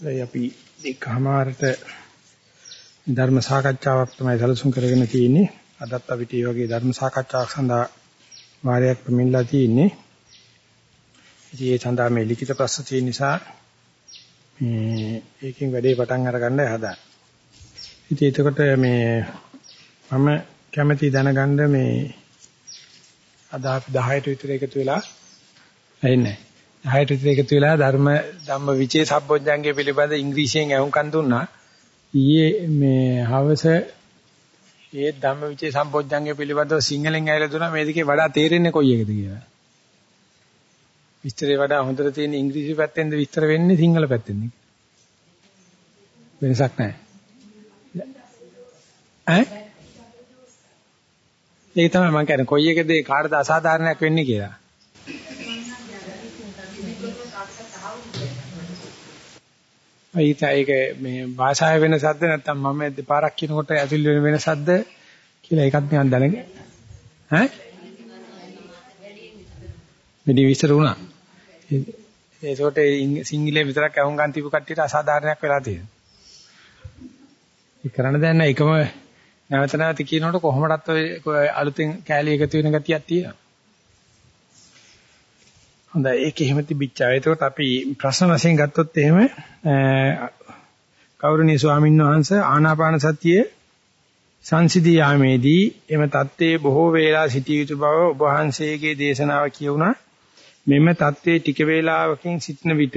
ඒ අපි එකමාරට ධර්ම සාකච්ඡාවක් තමයි සැලසුම් කරගෙන තියෙන්නේ. අදත් අපිට මේ වගේ ධර්ම සාකච්ඡාවක් සඳහා වාරයක් පෙමිණලා තියෙන්නේ. ඉතින් ඒ සඳහා මේ ලිඛිත ප්‍රශ්න තියෙන නිසා මේ ඒකෙන් වැඩේ පටන් අරගන්න හදා. ඉතින් එතකොට මේ මම කැමැති දැනගන්න මේ අද අපි 10ට විතර එකතු වෙලා එන්නේ. 10ට විතර එකතු වෙලා ධර්ම ධම්ම විචේ සම්බොජ්ජංගය පිළිබඳ ඉංග්‍රීසියෙන් අහුම්කන් දුන්නා. ඊයේ මේ හවස ඒ ධම්ම විචේ සම්බොජ්ජංගය පිළිබඳව සිංහලෙන් ඇවිල්ලා දුන්නා මේ දෙකේ වඩා තේරෙන්නේ කොයි එකද කියලා. විස්තරේ වඩා හොඳට තියෙන ඉංග්‍රීසි පැත්තෙන්ද විස්තර වෙන්නේ සිංහල පැත්තෙන්ද? වෙනසක් නැහැ. ඈ? ඒක තමයි මම කියන්නේ කොයි එකද කාටද අසාධාරණයක් වෙන්නේ කියලා. අයිත ඒක මේ භාෂාවේ වෙන සද්ද නැත්තම් මම දෙපාරක් කියනකොට ඇතුල් වෙන වෙන සද්ද කියලා ඒකත් නිකන් දැනග ඈ? මෙඩි විස්තර වුණා. ඒකට සිංහලේ විතරක් අහුන් ගන්න තිබු කට්ටියට අසාධාරණයක් වෙලා තියෙනවා. ඒ කරන්න දැන් එකම නැවත නැවත කියනකොට කොහොමදත් ඔය අලුතෙන් කෑලි එකතු වෙන ගතියක් තියෙනවා. හොඳයි ඒක එහෙම තිබිච්චා. ඒකට අපි ප්‍රශ්න වශයෙන් ගත්තොත් එහෙම කෞරණීය ස්වාමීන් වහන්සේ ආනාපාන සතියේ සංසිදී යාමේදී එම தත්ත්වයේ බොහෝ වේලා සිටිය යුතු බව ඔබ වහන්සේගේ දේශනාව කියුණා. මෙම தත්ත්වයේ ටික වේලාවකින් සිටින විට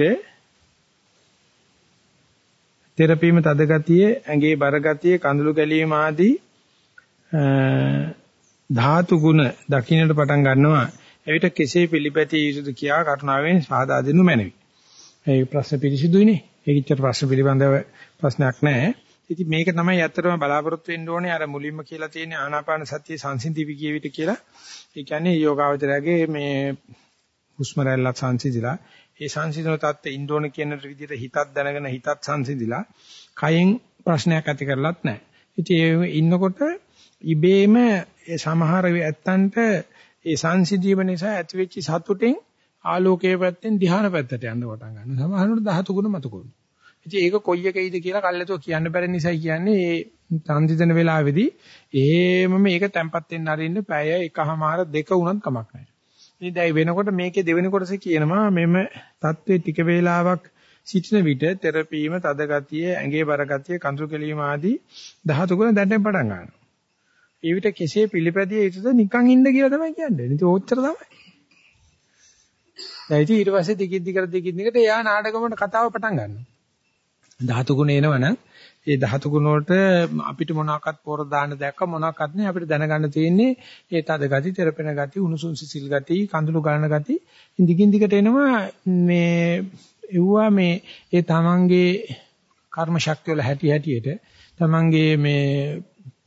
තෙරපීම තද ගතිය, ඇඟේ බර ගතිය, කඳුළු ගැලීම ආදී ධාතු ගුණ දකින්නට පටන් ගන්නවා. එවිට කෙසේ පිළිපැතිය යුතුද කියා කරුණාවෙන් සාදා දෙනු මැනවි. ඒ ප්‍රශ්න පිළිසිදුයිනේ. ඒකිච්චර ප්‍රශ්න පිළිබඳව ප්‍රශ්නයක් නැහැ. ඉතින් මේක තමයි ඇත්තටම බලාපොරොත්තු වෙන්න ඕනේ අර මුලින්ම කියලා තියෙන ආනාපාන සතිය සංසිඳිවි කිය විට කියලා. ඒ කියන්නේ යෝගාවචරයේ මේ හුස්ම රැල්ලත් සංසිඳිලා ඒ සංසිඳන තත්ත්වෙ ඉන්න ඕන කියන විදිහට හිතත් දැනගෙන හිතත් සංසිඳිලා කයෙන් ප්‍රශ්නයක් ඇති කරලත් නැහැ. ඉතින් ඒ ඉන්නකොට ඉබේම සමහර ඇත්තන්ට ඒ සංසිධීම නිසා ඇතිවෙච්ච සතුටෙන් ආලෝකයේ පැත්තෙන් ධ්‍යාන පැත්තට යන්න පටන් ගන්නවා. සමහරවිට 13 ගුණ මත කරනවා. ඉතින් ඒක කොයි එකයිද කියලා කල්ලාතෝ කියන්න බැරි නිසායි කියන්නේ මේ සංසිඳන වෙලාවේදී එහෙම මේක තැම්පත් වෙන්න අරින්න පැය එකහමාර දෙක වුණත් කමක් නැහැ. ඉතින් දැන් වෙනකොට මේකේ දෙවෙනි කොටසේ කියනවා මෙම தત્ත්වයේ ටික වේලාවක් සිටින විට තෙරපීම, තද ගතිය, ඇඟේ බර ගතිය, කඳුළු කෙලීම ආදී 13 ගුණ දැනෙන්න පටන් ගන්නවා. ඒ විට කෙසේ පිළිපැදිය යුතුද නිකන් ඉන්න කියලා තමයි කියන්නේ. ඉතින් ඕච්චර තමයි. දැන් ඉතින් ඊට පස්සේ දිගින් දිගට දිගින් දිගට එයා නාටකමකට කතාව පටන් ගන්නවා. ධාතු ගුණ එනවනම් ඒ ධාතු ගුණ වලට අපිට මොනවාක්වත් පොර දාන්න දැක්ක මොනවාක්වත් නෑ අපිට දැනගන්න තියෙන්නේ ඒ තද ගති, තෙරපෙන ගති, උණුසුම් සිසිල් ගති, කඳුළු ගලන ගති. දිගින් දිගට එනවා මේ එව්වා මේ ඒ තමන්ගේ කර්ම ශක්තිය වල හැටි හැටියට තමන්ගේ මේ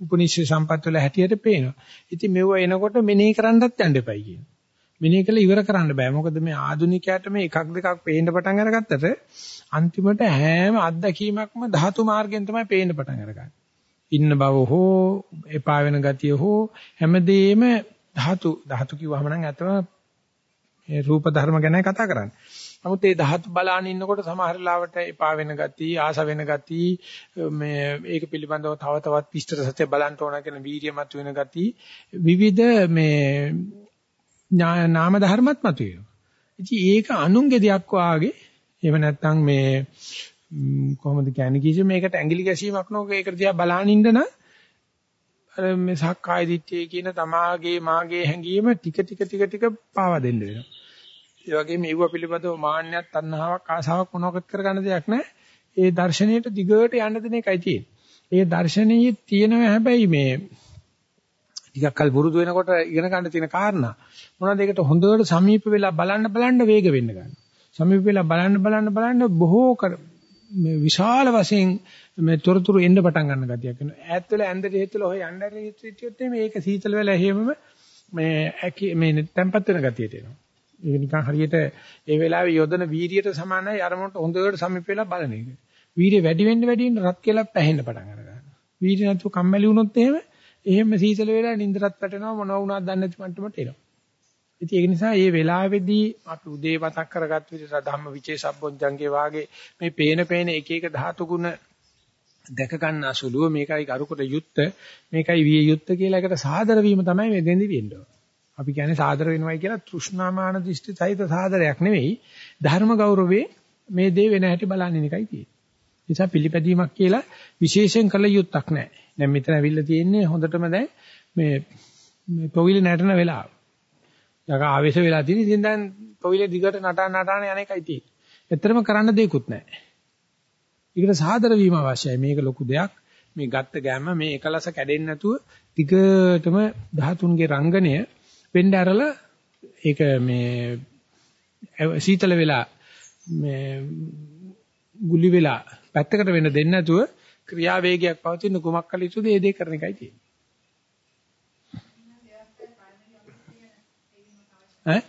උපනිෂේ සම්පත් වල හැටියට පේනවා. ඉතින් මෙව එනකොට මෙනෙහි කරන්නත් යන්න එපයි කියන. මෙනෙහි කළ ඉවර කරන්න බෑ. මොකද මේ ආදුනිකයාට මේ එකක් දෙකක් පේන්න පටන් අරගත්තට අන්තිමට හැම අත්දැකීමක්ම ධාතු මාර්ගයෙන් තමයි පේන්න පටන් අරගන්නේ. ඉන්න බව හෝ එපා වෙන ගතිය හෝ හැමදේම ධාතු ධාතු කිව්වහම නම් ඇත්තම මේ රූප ධර්ම ගැන කතා කරන්නේ. නමුත් ඒ ධාතු බලාන ඉන්නකොට සමහර ලාවට එපා වෙන ගති, ආස වෙන ගති, මේ ඒක පිළිබඳව තව තවත් විස්තර සත්‍ය බලන්න ඕන කියන වීර්යමත් වෙන ගති, විවිධ මේ නාම ධර්මත් මතුවෙනවා. ඉතින් ඒක අනුන්ගේ දෙයක් වාගේ එහෙම නැත්නම් මේ කොහොමද කියන්නේ කිසි මේකට ඇඟිලි ගැසීමක් නෝක ඒකට දිහා බලාන ඉන්න නම් අර මේ සක්කාය දිට්ඨිය කියන තමාගේ මාගේ හැඟීම ටික ටික ටික ටික පාවා දෙන්න වෙනවා. ඒ වගේම ඒව පිළිබඳව මාන්නයක්, තණ්හාවක්, ආසාවක් මොනවාකට කරගන්න දෙයක් නැහැ. ඒ දර්ශනීයට දිගට යන්න දෙන එකයි තියෙන්නේ. ඒ දර්ශනීය තියෙනවා හැබැයි මේ ටිකක් කල් පුරුදු වෙනකොට ඉගෙන ගන්න තියෙන කාරණා මොනවද ඒකට හොඳට සමීප වෙලා බලන්න බලන්න වේග වෙන්න ගන්නවා. සමීප වෙලා බලන්න බලන්න බලන්න බොහෝ කර මේ විශාල වශයෙන් මේ තොරතුරු එන්න පටන් ගන්න ගතියක් වෙනවා. ඈත් වෙලා ඇඳට හේතුල ඔය යන්න ඇරි හිටියොත් මේක සීතල වෙලා එහෙමම මේ මේ තැම්පත් වෙන ගතියට එනවා. ඒක නිකන් හරියට ඒ වෙලාවේ යොදන වීරියට සමානයි අරමුණට හොඳට සමීප වෙලා බලන එක. වීරිය වැඩි වෙන්න වැඩි වෙන්න රත් කියලා පැහෙන්න පටන් ගන්නවා. වීරිය නැතුව කම්මැලි වුණොත් එහෙම එහෙම සීසල වෙලා නින්දරත් පැටෙනවා මොනවා වුණාද දන්නේ නැති මට්ටමට එනවා. ඉතින් ඒක නිසා මේ වෙලාවේදී අපි උදේ මතක් කරගත්ත විදිහට ධම්ම විචේ සම්බොජ්ජංගේ වාගේ මේ පේන පේන එක එක ධාතු ගුණ දැක ගන්න අසුලුව මේකයි කරුකට යුත්ත මේකයි විය යුත්ත කියලා එකට සාදර වීම තමයි මේ දෙන්නේ වෙන්නේ. අපි කියන්නේ සාදර වෙනවයි කියලා තෘෂ්ණාමාන දෘෂ්ටි සහිත සාදරයක් නෙවෙයි ධර්ම ගෞරවේ මේ දේ වෙන හැටි බලන්නේ එකයි තියෙන්නේ. නිසා පිළිපැදීමක් කියලා විශේෂයෙන් කළ යුත්තක් නැහැ. දැන් මෙතන ඇවිල්ලා තියෙන්නේ හොඳටම දැන් මේ මේ පොවිල නැටන වෙලාව. යක ආවේශ වෙලා තියෙන ඉතින් දැන් පොවිල දිගට නටන නටන යන එකයි තියෙන්නේ. ඇත්තටම කරන්න දෙයක්වත් නැහැ. ඒකට සාදර වීම අවශ්‍යයි. මේක ලොකු දෙයක්. මේ ගත්ත ගැම්ම මේ එකලස කැඩෙන්නේ නැතුව ටිකටම 13ගේ රංගනය වෙන්න ඇරලා ඒක මේ සීතල වෙලා මේ ගුලි වෙලා පැත්තකට වෙන්න දෙන්නේ නැතුව ක්‍රියාවේගයක් පවතින කුමක් කළ යුතුද ඒ දේ කරන එකයි තියෙන්නේ. ඈ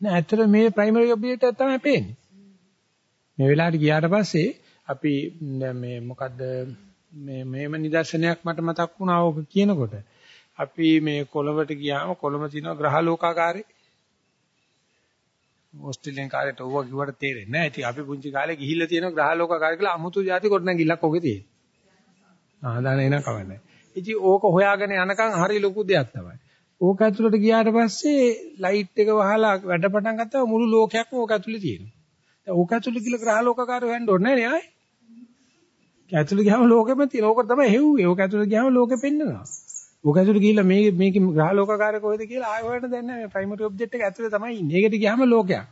නෑ ඇත්තට මේ ප්‍රයිමරි ඔබ්ජෙක්ට් එක තමයි පේන්නේ. මේ වෙලාවට ගියාට පස්සේ අපි මේ මොකද්ද මේ මේම නිදර්ශනයක් මට මතක් වුණා ඔක කියනකොට. අපි මේ කොළඹට ගියාම කොළඹ තියෙන ග්‍රහලෝකාකාරේ ඕස්ට්‍රේලියානු කාර්යයට ඕවා කිව්වට තේරෙන්නේ නැහැ. ඉතින් අපි පුංචි කාලේ ගිහිල්ලා තියෙන ග්‍රහලෝකාකාරය කියලා අමුතු જાති කොට නැගිල්ලක් ඔගේ තියෙන්නේ. ආ දාන එන කවන්නේ. ඉතින් ඕක හොයාගෙන යනකම් හරි ලොකු දෙයක් තමයි. ඕක ඇතුළට ගියාට පස්සේ ලයිට් එක වහලා වැඩ පටන් ගත්තා මුළු ලෝකයක්ම ඕක ඇතුළේ තියෙනවා. දැන් ඕක ඇතුළේ කියලා ග්‍රහලෝකාකාරය වෙන්න ඕනේ නැහැ නේ ආයේ. ඇතුළේ ගියාම ලෝකෙම තියෙන. ඕක තමයි හෙව්වේ. ඕක ඇතුළේ ගියාම ලෝකෙ පෙන්නනවා. ඕක ඇතුළේ ගිහිල්ලා මේ මේක ග්‍රහලෝකාකාරය කොහෙද කියලා ආයෙ හොයන්න දැන් නැහැ. මේ ප්‍රයිමරි ඔබ්ජෙක්ට් එක ඇතුළේ තමයි ඉන්නේ. ඒකට ගියාම ලෝකයක්.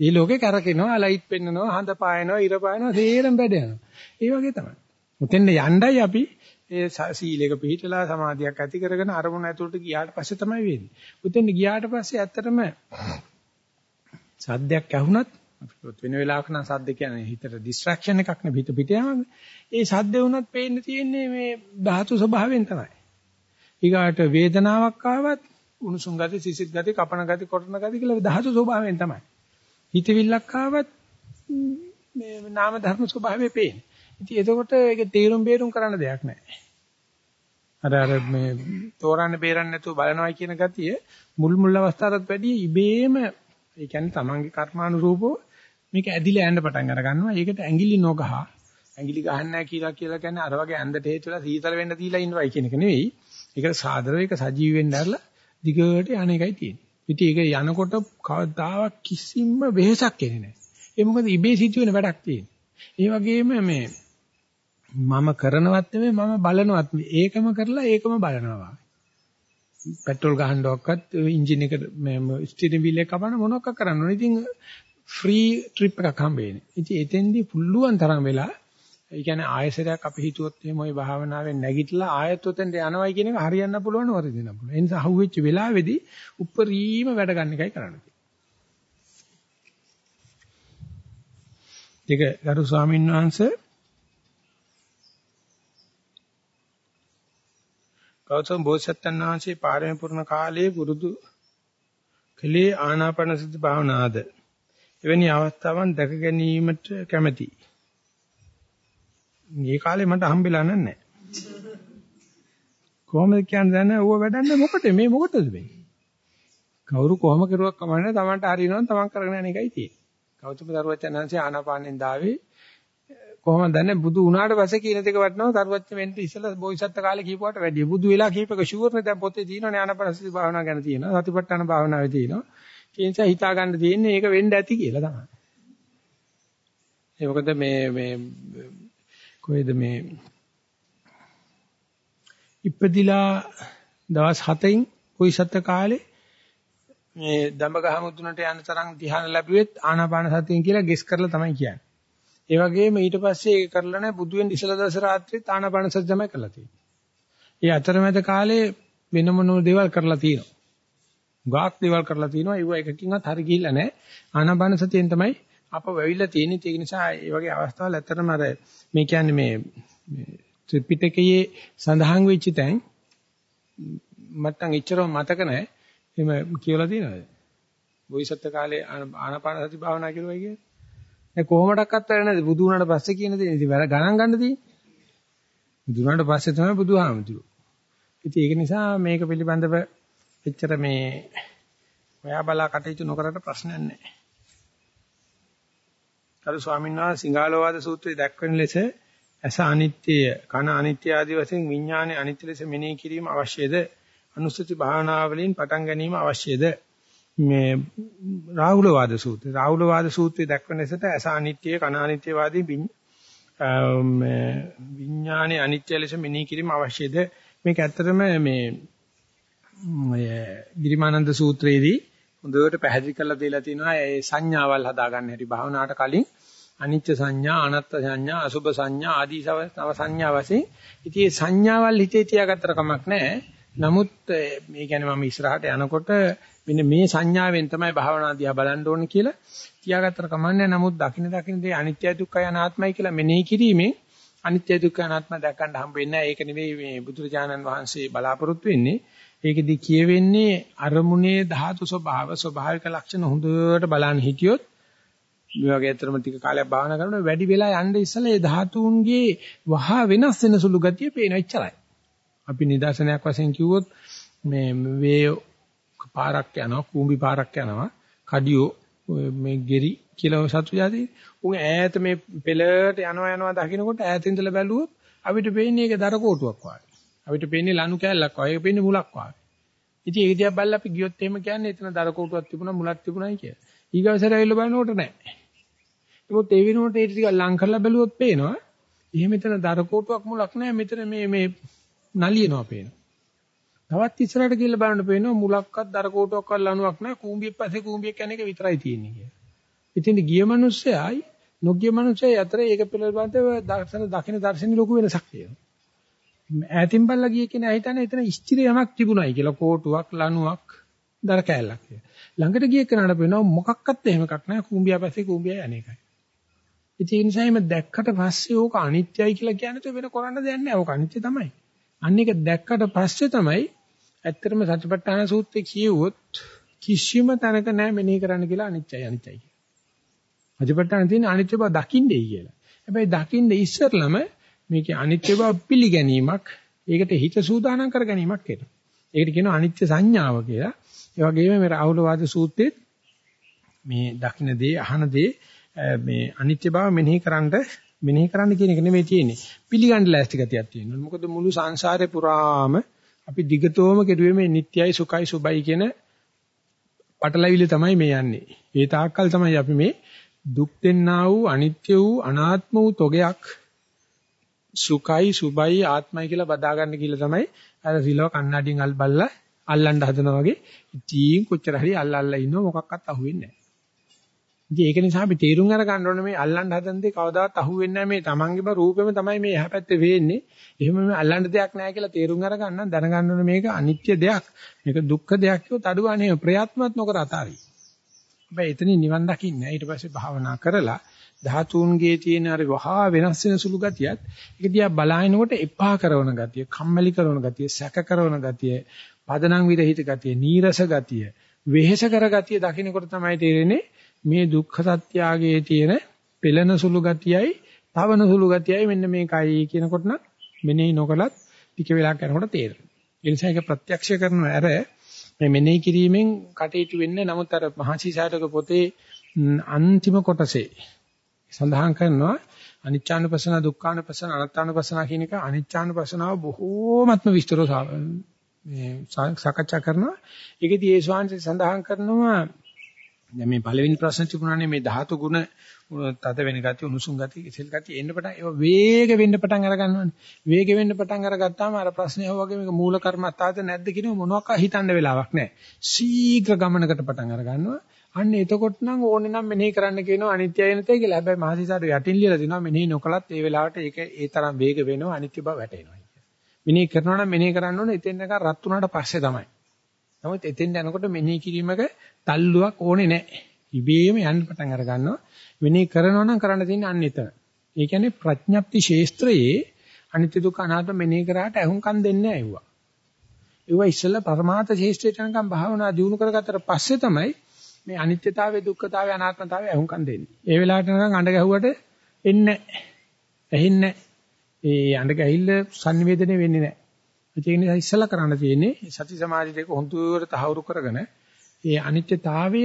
මේ ලෝකේ කරකිනවා, ලයිට් පෙන්නනවා, හඳ පායනවා, ඉර පායනවා, තේරෙම බැද යනවා. ඒ වගේ තමයි. උතෙන්ද යණ්ඩයි අපි ඒ සීලයක පිළිතලා සමාධියක් ඇති කරගෙන අරමුණ ඇතුළට ගියාට පස්සේ තමයි වෙන්නේ. උතෙන්ද ගියාට පස්සේ ඇත්තටම සද්දයක් ඇහුණත් අපිට වෙන වෙලාවක නම් සද්ද කියන්නේ හිතට ඩිස්ට්‍රැක්ෂන් එකක් නෙවෙයි හිත පිට යනවා. ඒ සද්ද වුණත් පේන්න තියෙන්නේ මේ ධාතු ස්වභාවයෙන් තමයි. ඊගාට වේදනාවක් ආවත් උණුසුම් ගති, සිසිල් ගති, කපන ගති, කොටන ගති කියලා ධාතු ස්වභාවයෙන් තමයි. හිතවිල්ලක් ආවත් මේ නාම ධර්ම ස්වභාවය පේන්නේ. ඉතින් එතකොට ඒක තීරුම් බේරුම් කරන්න දෙයක් නැහැ. අර අර මේ තෝරන්න බේරන්න නැතුව බලනවා කියන ගතිය මුල් මුල් අවස්ථාවටත් වැඩිය ඉබේම ඒ කියන්නේ තමන්ගේ කර්මානුරූපව මේක ඇදිලා යන්න පටන් අර ගන්නවා. ඒකට ඇඟිලි නොගහ ඇඟිලි ගහන්නේ නැහැ කියලා කියලා කියන්නේ අර වගේ ඇඳට හේතුලා සීතල වෙන්න දීලා ඉන්නවයි කියන එක නෙවෙයි. ඒකට සාදරව ඒක සජීවී වෙන්න ඇරලා දිගට යන එකයි තියෙන්නේ. ඉතින් ඒක යනකොට කවදාවත් කිසිම වෙහෙසක් එන්නේ නැහැ. ඒ මොකද ඉබේ සිදුවෙන වැඩක් තියෙන්නේ. ඒ වගේම මේ මම කරනවත් නෙමෙයි මම බලනවත් ඒකම කරලා ඒකම බලනවා. පෙට්‍රල් ගහනවක්වත් එන්ජින් එක මේ ස්ටියරින් වීල් එක කපන මොනවක් කරන්න ඕනේ. ඉතින් ෆ්‍රී ට්‍රිප් එකක් හම්බෙන්නේ. ඉතින් එතෙන්දී පුළුවන් තරම් වෙලා ඒ කියන්නේ ආයසරයක් අපි හිතුවොත් එහෙම ওই භාවනාවෙන් නැගිටලා ආයත් උතෙන්ට යනවයි කියන එක හරියන්න පුළුවන් වරදින්න පුළුවන්. ඒ නිසා අහුවෙච්ච වෙලාවේදී උප්පරීම වැඩ ගන්න එකයි කරන්න තියෙන්නේ. ඒක ගරු ස්වාමීන් වහන්සේ ගෞතම බෝසත්ණන් වහන්සේ පාරමී පුරණ කාලයේ පුරුදු කලේ ආනාපාන සති භාවනාද එවැනි අවස්ථාවන් දැක ගැනීමට කැමැතියි. මේ කාලේ මට හම්බෙලා නැහැ. කොහොමද කියන්නේ දැන ඌව වැඩන්නේ මොකටද මේ මොකටද මේ? කවුරු කොහොම කරුවක් කමන්නේ තමන්ට හරිනවනම් තමන් කරගෙන යන එකයි තියෙන්නේ. ගෞතම දරුවචනන්සේ ආනාපානෙන් දාවේ කොහොමද දන්නේ බුදු වුණාට පස්සේ කියන දේ වටනවා දරුවචන වෙන්න ඉස්සලා බෝසත්ත්ව කාලේ කියපුවාට වැඩිය බුදු වෙලා කියපක ෂුවර් නේ දැන් පොතේ තියෙනවනේ ආනාපානසති භාවනාව ගැන තියෙනවා සතිපට්ඨාන භාවනාවේ තියෙනවා. ඒ නිසා හිතා ගන්න තියෙන්නේ ඒක වෙන්න ඇති කියලා තමයි. ඒ මොකද මේ මේ කොහෙද මේ ඉපදිලා දවස් 7න් කොයිසත් කාලේ මේ දඹගහ මුදුනට යන තරම් ධ්‍යාන ලැබුවෙත් ආනාපාන සතියෙන් කියලා ගෙස් කරලා තමයි කියන්නේ. ඒ වගේම ඊට පස්සේ ඒක කරලා නැහැ බුදු වෙන ඉසල දවස් රාත්‍රියේ ආනාපාන සති තමයි කරලා තියෙන්නේ. ඒ අතරමැද කාලේ වෙන මොන දේවල් කරලා තියෙනවා. ගාක් දේවල් කරලා තියෙනවා. ඒව එකකින්වත් හරි ගිහිල්ලා නැහැ. ආනාපාන සතියෙන් තමයි අප වෙවිලා තියෙන්නේ. ඒක නිසා මේ වගේ අවස්ථාවල් ඇත්තටම අර මේ කියන්නේ මේ ත්‍රිපිටකයේ සඳහන් වෙච්ච තැන් මට්ටම් ඉච්චරව මතක නැහැ. එහෙම කියලා තියෙනවද? බෝසත් කාලේ ආනාපාන සති භාවනා කරුවයි කියන්නේ. ඒ කොහොමඩක්වත් වැඩ නැද්ද? බුදු වුණාට පස්සේ කියන දේ ඉතින් වැඩ ගණන් ගන්න තියෙන්නේ. බුදු වුණාට පස්සේ තමයි බුදුහාමුදුරු. ඉතින් ඒක නිසා මේක පිළිබඳව එච්චර මේ ඔයා බලා කටයුතු නොකරට ප්‍රශ්නයක් නැහැ. කරු ස්වාමීන් වහන්සේ සිංහලවාද සූත්‍රයේ දැක්වෙන ලෙස ඇස අනිත්‍යය, කන අනිත්‍ය ආදී වශයෙන් විඥානයේ අනිත්‍ය ලෙස මෙනෙහි කිරීම අවශ්‍යද? අනුස්සති භාවනාවලින් පටන් ගැනීම අවශ්‍යද? මේ රාහුලවාද සූත්‍රය. රාහුලවාද සූත්‍රයේ දැක්වෙන ලෙසට ඇස අනිත්‍ය, කන අනිත්‍ය වාදී විඥානයේ අනිත්‍ය ලෙස මෙනෙහි කිරීම අවශ්‍යද? මේක ඇත්තටම මේ ගිරිමානන්ද සූත්‍රයේදී හොඳට පැහැදිලි කරලා දීලා තිනවා ඒ සංඥාවල් හදාගන්න හැටි භාවනාවට කලින් අනිච්ච සංඥා අනත්ත් සංඥා අසුභ සංඥා ආදී නව සංඥා වශයෙන්. ඉතින් මේ සංඥාවල් හිතේ තියාගත්තර කමක් නැහැ. නමුත් මේ කියන්නේ මම ඉස්සරහට යනකොට මෙන්න මේ සංඥාවෙන් තමයි භාවනා දිහා බලන්න ඕනේ කියලා තියාගත්තර කමන්නේ නමුත් දකින්න දකින්න දේ අනිත්‍ය දුක්ඛය අනාත්මයි කියලා මෙනෙහි කිරීමෙන් අනිත්‍ය දුක්ඛ අනාත්ම දැක ගන්න හම්බ වෙන්නේ ඒක නෙවෙයි මේ බුදුරජාණන් වහන්සේ බලාපොරොත්තු වෙන්නේ. ඒකෙදි කියවෙන්නේ අරමුණේ ධාතු ස්වභාව ස්වභාවික ලක්ෂණ හොඳට බලන්න හිටියොත් මේ වගේ අතරම ටික කාලයක් භාවනා කරනකොට වැඩි වෙලා යන්න ඉස්සලා ඒ ධාතුන්ගේ වහා වෙනස් වෙන සුළු ගතිය පේන එච්චරයි. අපි නිදර්ශනයක් වශයෙන් කිව්වොත් මේ වේ පාරක් යනවා කූඹි පාරක් යනවා කඩියෝ මේ ගෙරි කියලා සතු જાති උන් ඈත මේ පෙළට යනවා යනවා දකින්නකොට ඈත ඉඳලා බැලුවොත් අපිට පේන්නේ ඒක දර කොටුවක් වගේ. අපිට පේන්නේ ලනු කෑල්ලක් වගේ. ඒක පේන්නේ මුලක් වගේ. ඉතින් ඒක දිහා බලලා අපි ගියොත් එහෙම කියන්නේ එතන දර කොටුවක් තිබුණා මුලක් තිබුණායි කියලා. ඊගවසර ඇවිල්ලා බලනකොට නැහැ. නමුත් ඒ වෙනුවට ඒක ටිකක් ලං කරලා බැලුවොත් පේනවා. එහෙම මෙතන දර කොටුවක් මුලක් නැහැ. මෙතන මේ මේ නලියනවා පේනවා. තවත් ඉස්සරහට ගිහලා බලන්න පේනවා මුලක්වත් දර කොටුවක්වත් ලණුවක් නැහැ. කූඹියක් පස්සේ කූඹියක් යන එක විතරයි තියෙන්නේ කියලා. ඉතින් ගිය මිනිස්සයයි නොගිය මිනිස්සයයි අතර ඒක පිළිබඳව දර්ශන දකින්න දර්ශනේ ලොකු වෙනසක් තියෙනවා. ඈතින් බල්ලා ගිය කෙනා හිතන්නේ එතන ස්ථිර යමක් තිබුණයි කියලා කෝටුවක් ලණුවක් දර කෑල්ලක් කියලා. ළඟට ගිය කෙනාට පේනවා මොකක්වත් එහෙම එකක් නැහැ කුඹියා පස්සේ කුඹියා යන එකයි. ඉතින් ඒ නිසා එහෙම දැක්කට පස්සේ ඕක අනිත්‍යයි කියලා කියන්නේ වෙන කරන්න දෙයක් නැහැ. ඕක අනිත්‍ය තමයි. අන්න ඒක දැක්කට පස්සේ තමයි ඇත්තටම සත්‍යපට්ඨාන සූත්‍රයේ කියවුවොත් කිසිම තැනක නැහැ මෙනෙහි කරන්න කියලා අනිත්‍යයි අනිත්‍යයි කියලා. සත්‍යපට්ඨාන තියෙන අනිත්‍ය බව දකින්නේ කියලා. හැබැයි දකින්නේ ඉස්සරළම මේකේ අනිත්‍ය බව පිළිගැනීමක් ඒකට හිත සූදානම් කර ගැනීමක් වෙනවා. ඒකට කියනවා අනිත්‍ය සංඥාව කියලා. ඒ වගේම මේ රාහුලවාද සූත්‍රයේ මේ දකින්න දේ අහන දේ මේ අනිත්‍ය බව මෙනෙහි කරන්න මෙනෙහි කරන්න කියන එක නෙමෙයි තියෙන්නේ. පිළිගන්න ලෑස්ති ගතියක් තියෙනවා. මොකද මුළු සංසාරේ පුරාම අපි දිගටම කෙරුවේ මේ නිට්යයි සුඛයි සුබයි කියන පටලවිලි තමයි මේ යන්නේ. ඒ තාක්කල් තමයි අපි මේ දුක් දෙන්නා වූ අනිත්‍ය වූ අනාත්ම වූ තොගයක් සුඛයි සුබයි ආත්මයි කියලා බදාගන්න කියලා තමයි අර සිලව කන්නඩියෙන් අල් බල්ලා අල්ලන්න හදනවා වගේ ඉතින් කොච්චර හරි අල්ල අල්ල ඉන්නව මොකක්වත් අහුවෙන්නේ නැහැ. ඉතින් ඒක නිසා අපි තීරුම් අර ගන්න ඕනේ මේ අල්ලන්න හදන දේ කවදාවත් අහුවෙන්නේ නැහැ මේ තමන්ගේම රූපෙම තමයි මේ එහා පැත්තේ වෙන්නේ. එහෙම මේ අල්ලන්න දෙයක් නැහැ කියලා තීරුම් අර ගන්න දැනගන්න ඕනේ මේක අනිත්‍ය දෙයක්. මේක දුක්ඛ දෙයක් කියොත් අඩුවනේ ප්‍රයත්නවත් නොකර අතාරි. හැබැයි එතනින් නිවන් දකින්නේ ඊට පස්සේ භාවනා කරලා ධාතුන්ගේ තියෙන අර වහා වෙනස් වෙන සුළු ගතියත් ඒක දිහා බලහිනකොට එපා කරන ගතිය, කම්මැලි කරන ගතිය, සැක කරන ගතිය, පදනම් විරහිත ගතිය, නීරස ගතිය, වෙහෙස කර ගතිය දකින්නකොට තමයි තේරෙන්නේ මේ දුක්ඛ සත්‍යයේ තියෙන පෙළෙන සුළු ගතියයි, තවන සුළු ගතියයි මෙන්න මේකයි කියනකොට නම් මෙනෙහි නොකලත් ටික වෙලා කරනකොට තේරෙනවා. ඒ නිසා ඒක ප්‍රත්‍යක්ෂ කරන ඇර මේ මෙනෙහි කිරීමෙන් කටයුතු වෙන්නේ නමුත් අර මහසිසාරක පොතේ අන්තිම කොටසේ සඳහන් කරනවා අනිච්චානුපස්සන දුක්ඛානුපස්සන අනාත්මානුපස්සන කියන එක අනිච්චානුපස්සනාව බොහෝමත්ම විස්තරව මේ සාකච්ඡා කරනවා. ඒකෙදී ඒ ශාන්ති සඳහන් කරනවා දැන් මේ පළවෙනි ප්‍රශ්න තිබුණානේ මේ ධාතු ගුණ තද වෙන ගතිය උණුසුම් ගතිය කෙසෙල් ගතිය එන්න පටන් ඒවා වේග වෙන්න පටන් අර ගන්නවානේ. වේග වෙන්න පටන් අරගත්තාම අර ප්‍රශ්නේ වගේ මේක මූල කර්මත්තාද නැද්ද කියන මොනවාක් හිතන්න වෙලාවක් නැහැ. ශීඝ්‍ර ගමනකට පටන් අර ගන්නවා. අන්න එතකොට නම් ඕනේ නම් මෙනෙහි කරන්න කියනවා අනිත්‍යය නැතේ කියලා. හැබැයි මහසිසාරට යටින් ලියලා දෙනවා මෙනෙහි නොකලත් ඒ වෙලාවට ඒක ඒ තරම් වේග වෙනවා අනිත්‍ය බව වැටෙනවා. මෙනෙහි කරනවා නම් මෙනෙහි කරන්න ඕනේ එතෙන් එක රත් වුණාට පස්සේ තමයි. නමුත් එතෙන් යනකොට මෙනෙහි කිරීමක තල්ලුවක් ඕනේ නැහැ. ඉබේම යන්න පටන් අර ගන්නවා. මෙනෙහි කරනවා නම් කරන්න තියෙන්නේ අන්න එතන. ඒ කියන්නේ ප්‍රඥප්ති ශේස්ත්‍රයේ අනිත්‍ය දුක්ඛ අනාත්ම මෙනෙහි කරාට අහුම්කම් දෙන්නේ නැහැ ඒවා. ඒවා ඉස්සෙල්ලා පරමාර්ථ ශේෂ්ත්‍රයට යනකම් භාවනා දියුණු කරගත්තට පස්සේ තමයි මේ අනිත්‍යතාවය දුක්ඛතාවය අනාත්මතාවය අහුම්කම් දෙන්නේ. ඒ වෙලාවට නිකන් අඬ ගැහුවට එන්නේ නැහැ. ඇහෙන්නේ නැහැ. ඒ අඬ ගැහිල්ල sannivedana වෙන්නේ නැහැ. ඒ නිසා ඉස්සලා කරන්න තියෙන්නේ සති සමාධි දෙක හොඳට තහවුරු කරගෙන ඒ අනිත්‍යතාවය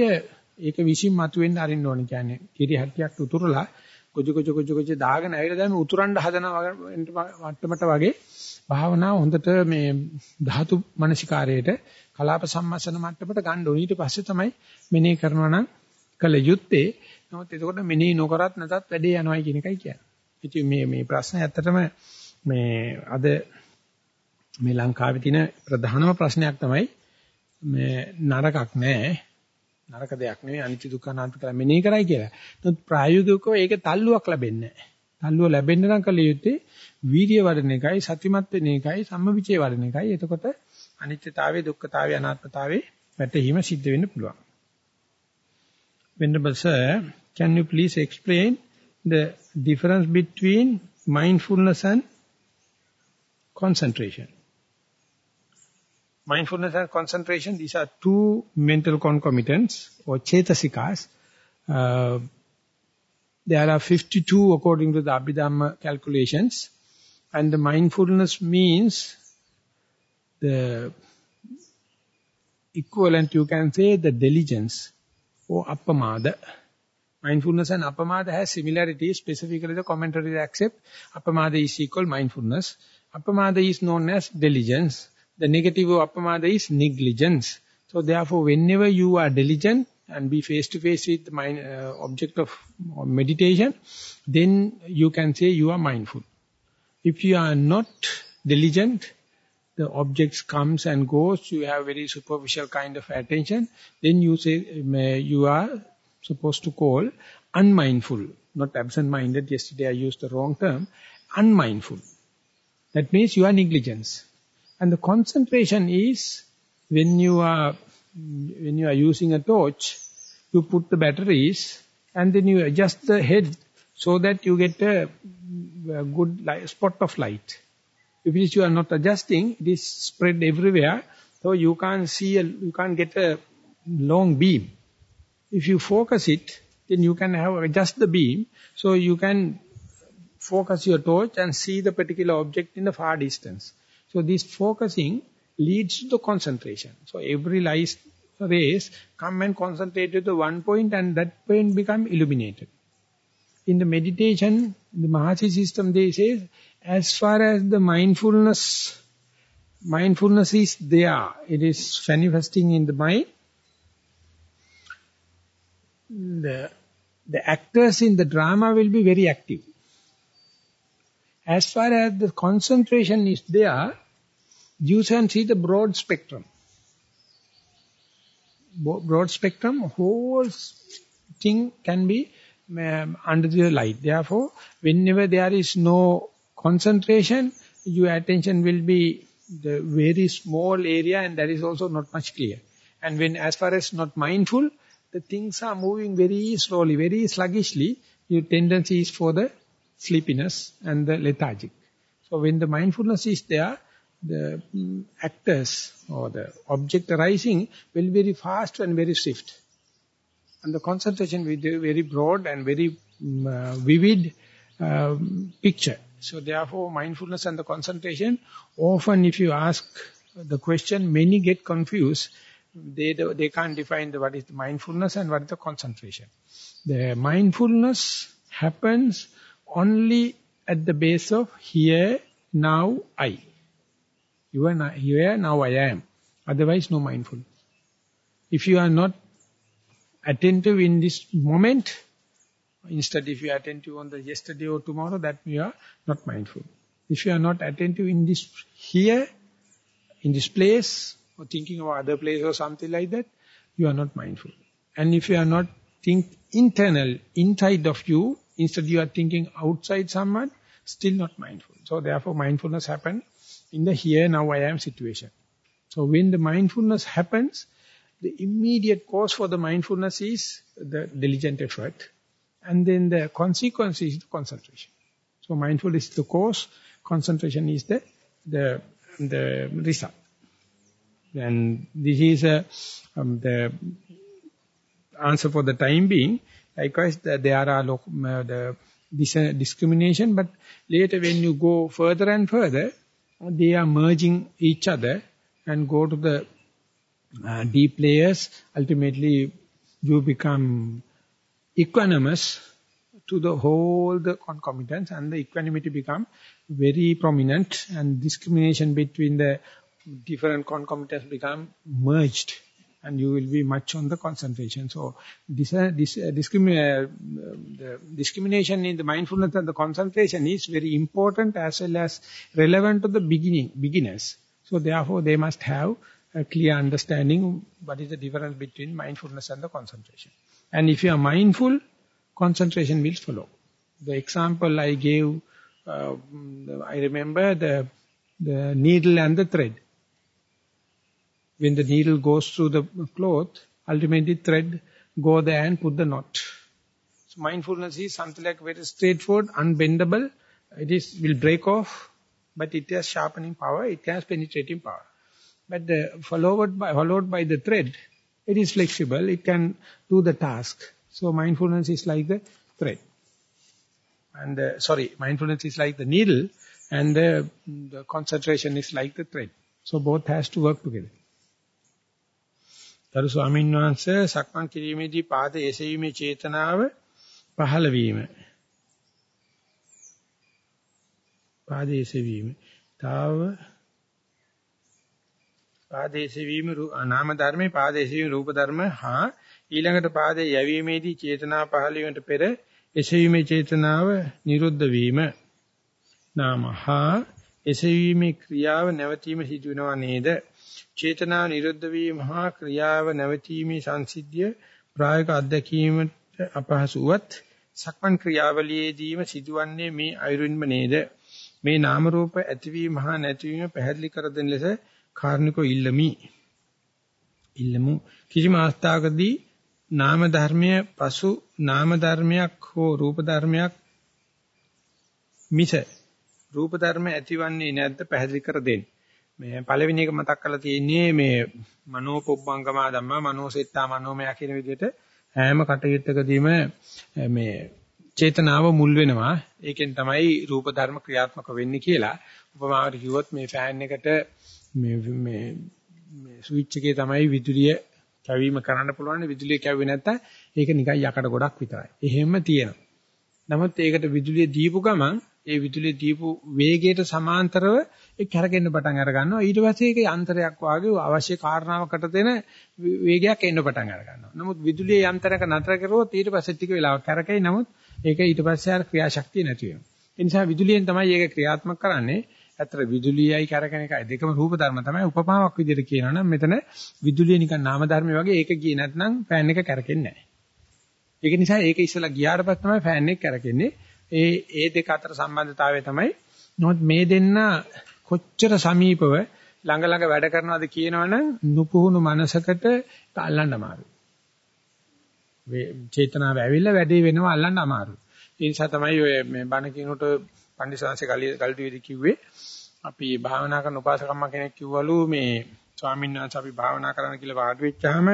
ඒක විශ්ින් මතුවෙන්න අරින්න ඕනේ. කියන්නේ කිරි හැට්ටියක් උතුරලා කොජ කොජ කොජ කොජ දාගෙන ඇවිල්ලා දැන් උතුරන්න හදන මට්ටමට වගේ භාවනාව හොඳට මේ ධාතු මනසිකාරයේට කලාප සම්මසන මට්ටමට ගන්න ඕනේ. ඊට පස්සේ තමයි මෙනෙහි කරනවා නම් කළ යුත්තේ. නමුත් එතකොට මෙනෙහි නොකරත් නැතත් වැඩේ යනවායි කියන එකයි කියන්නේ. ඉතින් මේ මේ ප්‍රශ්නේ ඇත්තටම මේ අද මේ ලංකාවේ තියෙන ප්‍රධානම ප්‍රශ්නයක් තමයි මේ නරකක් නෑ නරක දෙයක් නෙවෙයි අනිත්‍ය දුක්ඛ අනාත්ම කියලා මෙනෙහි කරයි කියලා. නමුත් ප්‍රායෝගිකව ඒකේ තල්ලුවක් ලැබෙන්නේ නැහැ. තල්ලුව ලැබෙන්න නම් කල යුත්තේ වීර්ය වඩන එකයි සතිමත් වෙන එකයි සම්මවිචේ වඩන එකයි. එතකොට අනිත්‍යතාවයේ දුක්ඛතාවයේ අනාත්මතාවයේ වැටහීම සිද්ධ වෙන්න පුළුවන්. Venerable sir, can you please explain the difference between mindfulness and concentration? Mindfulness and concentration, these are two mental concomitants or chetasikas. Uh, there are 52 according to the Abhidhamma calculations. And the mindfulness means the equivalent, you can say, the diligence or appamada. Mindfulness and appamada has similarities. Specifically, the commentaries accept appamada is equal mindfulness. Appamada is known as diligence the negative of appamada is negligence. So therefore, whenever you are diligent and be face to face with the mind, uh, object of meditation, then you can say you are mindful. If you are not diligent, the objects comes and goes, you have very superficial kind of attention, then you say you are supposed to call unmindful, not absent-minded. Yesterday I used the wrong term, unmindful. That means you are negligence. And the concentration is when you are when you are using a torch, you put the batteries and then you adjust the head so that you get a, a good light, spot of light. If it is you are not adjusting, it is spread everywhere, so you can't see, a, you can't get a long beam. If you focus it, then you can have adjust the beam, so you can focus your torch and see the particular object in the far distance. So this focusing leads to the concentration. So every light rays come and concentrate to the one point and that point become illuminated. In the meditation, the Mahasi system, they say, as far as the mindfulness, mindfulness is there, it is manifesting in the mind, the, the actors in the drama will be very active. As far as the concentration is there, you can see the broad spectrum. Broad spectrum, whole thing can be um, under the light. Therefore, whenever there is no concentration, your attention will be the very small area and that is also not much clear. And when as far as not mindful, the things are moving very slowly, very sluggishly, your tendency is for the sleepiness and the lethargic. So when the mindfulness is there, the mm, actors or the object arising will be very fast and very swift. And the concentration will be very broad and very um, uh, vivid um, picture. So therefore, mindfulness and the concentration, often if you ask the question, many get confused. They, they can't define the, what is the mindfulness and what is the concentration. The mindfulness happens only at the base of here, now, I. You are here, now I am. Otherwise, no mindful. If you are not attentive in this moment, instead if you are attentive on the yesterday or tomorrow, that you are not mindful. If you are not attentive in this here, in this place, or thinking of other place or something like that, you are not mindful. And if you are not think internal, inside of you, instead you are thinking outside someone, still not mindful. So therefore mindfulness happens in the here, now I am situation. So when the mindfulness happens, the immediate cause for the mindfulness is the diligent effort. And then the consequence is the concentration. So mindfulness is the cause, concentration is the, the, the result. And this is a, um, the answer for the time being. Likewise, the, there are uh, the discrimination, but later when you go further and further, they are merging each other and go to the uh, deep layers. Ultimately, you become equanimous to the whole the concomitants and the equanimity become very prominent and discrimination between the different concomitants become merged and you will be much on the concentration. So this, uh, this uh, uh, the discrimination in the mindfulness and the concentration is very important as well as relevant to the beginning beginners. So therefore they must have a clear understanding what is the difference between mindfulness and the concentration. And if you are mindful, concentration will follow. The example I gave, uh, I remember the, the needle and the thread when the needle goes through the cloth, ultimately thread go there and put the knot. So mindfulness is something like very straightforward, unbendable. It is will break off, but it has sharpening power, it has penetrating power. But followed by followed by the thread, it is flexible, it can do the task. So mindfulness is like the thread. And uh, sorry, mindfulness is like the needle, and the, the concentration is like the thread. So both has to work together. ගරු ස්වාමීන් වහන්සේ සක්මන් කිරීමේදී පාද එසවීමේ චේතනාව පහළ වීම. පාද එසවීම. තාව පාද එසවීම නාම ධර්මේ පාද එසවීම රූප ධර්ම හා ඊළඟට පාදයේ යැවීමේදී චේතනා පහළ වීමට පෙර එසවීමේ චේතනාව නිරුද්ධ වීම. නාම හා එසවීමේ ක්‍රියාව නැවතීම සිදුවෙනවා නේද? චේතනා නිරුද්ධ වීම හා ක්‍රියාව නැවතීමේ සංසිද්ධිය ප්‍රායෝගික අත්දැකීමට අපහසුවත් සක්මන් ක්‍රියාවලියේදීම සිදුවන්නේ මේ අයුරින්ම නේද? මේ නාම රූප ඇතිවීම හා නැතිවීම පැහැදිලි කර දෙන ලෙස කාරණිකෝ ඉල්ලමි. ඉල්ලමු. කිසිම අවස්ථාවකදී නාම ධර්මයේ පසු නාම ධර්මයක් හෝ රූප ධර්මයක් මිස රූප ධර්ම ඇතිවන්නේ නැද්ද පැහැදිලි කර දෙන්න. මේ පළවෙනි එක මතක් කරලා තියෙන්නේ මේ මනෝපොබ්බංගමා ධම්මා මනෝසෙට්ටා මනෝමය කියන විදිහට හැම කටයුත්තකදීම මේ චේතනාව මුල් වෙනවා. ඒකෙන් තමයි රූප ධර්ම ක්‍රියාත්මක වෙන්නේ කියලා. උපමාවට කිව්වොත් මේ ෆෑන් එකට මේ මේ මේ ස්විච් එකේ තමයි විදුලිය කැවීම කරන්න පුළුවන්. විදුලිය කැවුවේ නැත්තම් ඒක නිකන් යකඩ ගොඩක් විතරයි. එහෙම තියෙනවා. නමුත් ඒකට විදුලිය දීපු ගමන් ඒ විදුලිය දීපු වේගයට සමාන්තරව ඒ කැරකෙන්න පටන් අර ගන්නවා ඊට පස්සේ ඒක යන්ත්‍රයක් වාගේ අවශ්‍ය කාරණාවකට දෙන වේගයක් එන්න පටන් අර ගන්නවා නමුත් විදුලිය යන්ත්‍රයක නතර කරුවොත් ඊට පස්සේ ටික වෙලාවක් කැරකෙයි. නමුත් ඒක ඊට පස්සේ අර ක්‍රියාශක්තිය නැති වෙනවා. ඒ නිසා විදුලියෙන් තමයි ඒක ක්‍රියාත්මක කරන්නේ. ඇත්තට විදුලියයි කැරකෙන එකයි දෙකම රූප ධර්ම තමයි උපමාවක් විදිහට කියනවා නම් මෙතන විදුලිය නිකන් නාම ධර්ම වගේ ඒක ගියේ නැත්නම් ෆෑන් එක කැරකෙන්නේ නැහැ. ඒක නිසා ඒක ඉස්සලා ගියාට පස්සේ තමයි ෆෑන් එක කැරකෙන්නේ. ඒ ඒ දෙක අතර සම්බන්ධතාවය තමයි නමුත් මේ දෙන්න කොච්චර සමීපව ළඟ ළඟ වැඩ කරනවද කියනවනම් නුපුහුණු මනසකට අල්ලන්න අමාරුයි. චේතනාව ඇවිල්ලා වැඩේ වෙනවා අල්ලන්න අමාරුයි. ඒ නිසා තමයි ඔය මේ බණ කියනකොට පන්දිසාංශ කල්ටිවිදි කිව්වේ අපි භාවනා කරන උපාසකම්ම කෙනෙක් කිව්වලු මේ ස්වාමීන් වහන්සේ අපි භාවනා කරන්න කියලා වාඩි වෙච්චාම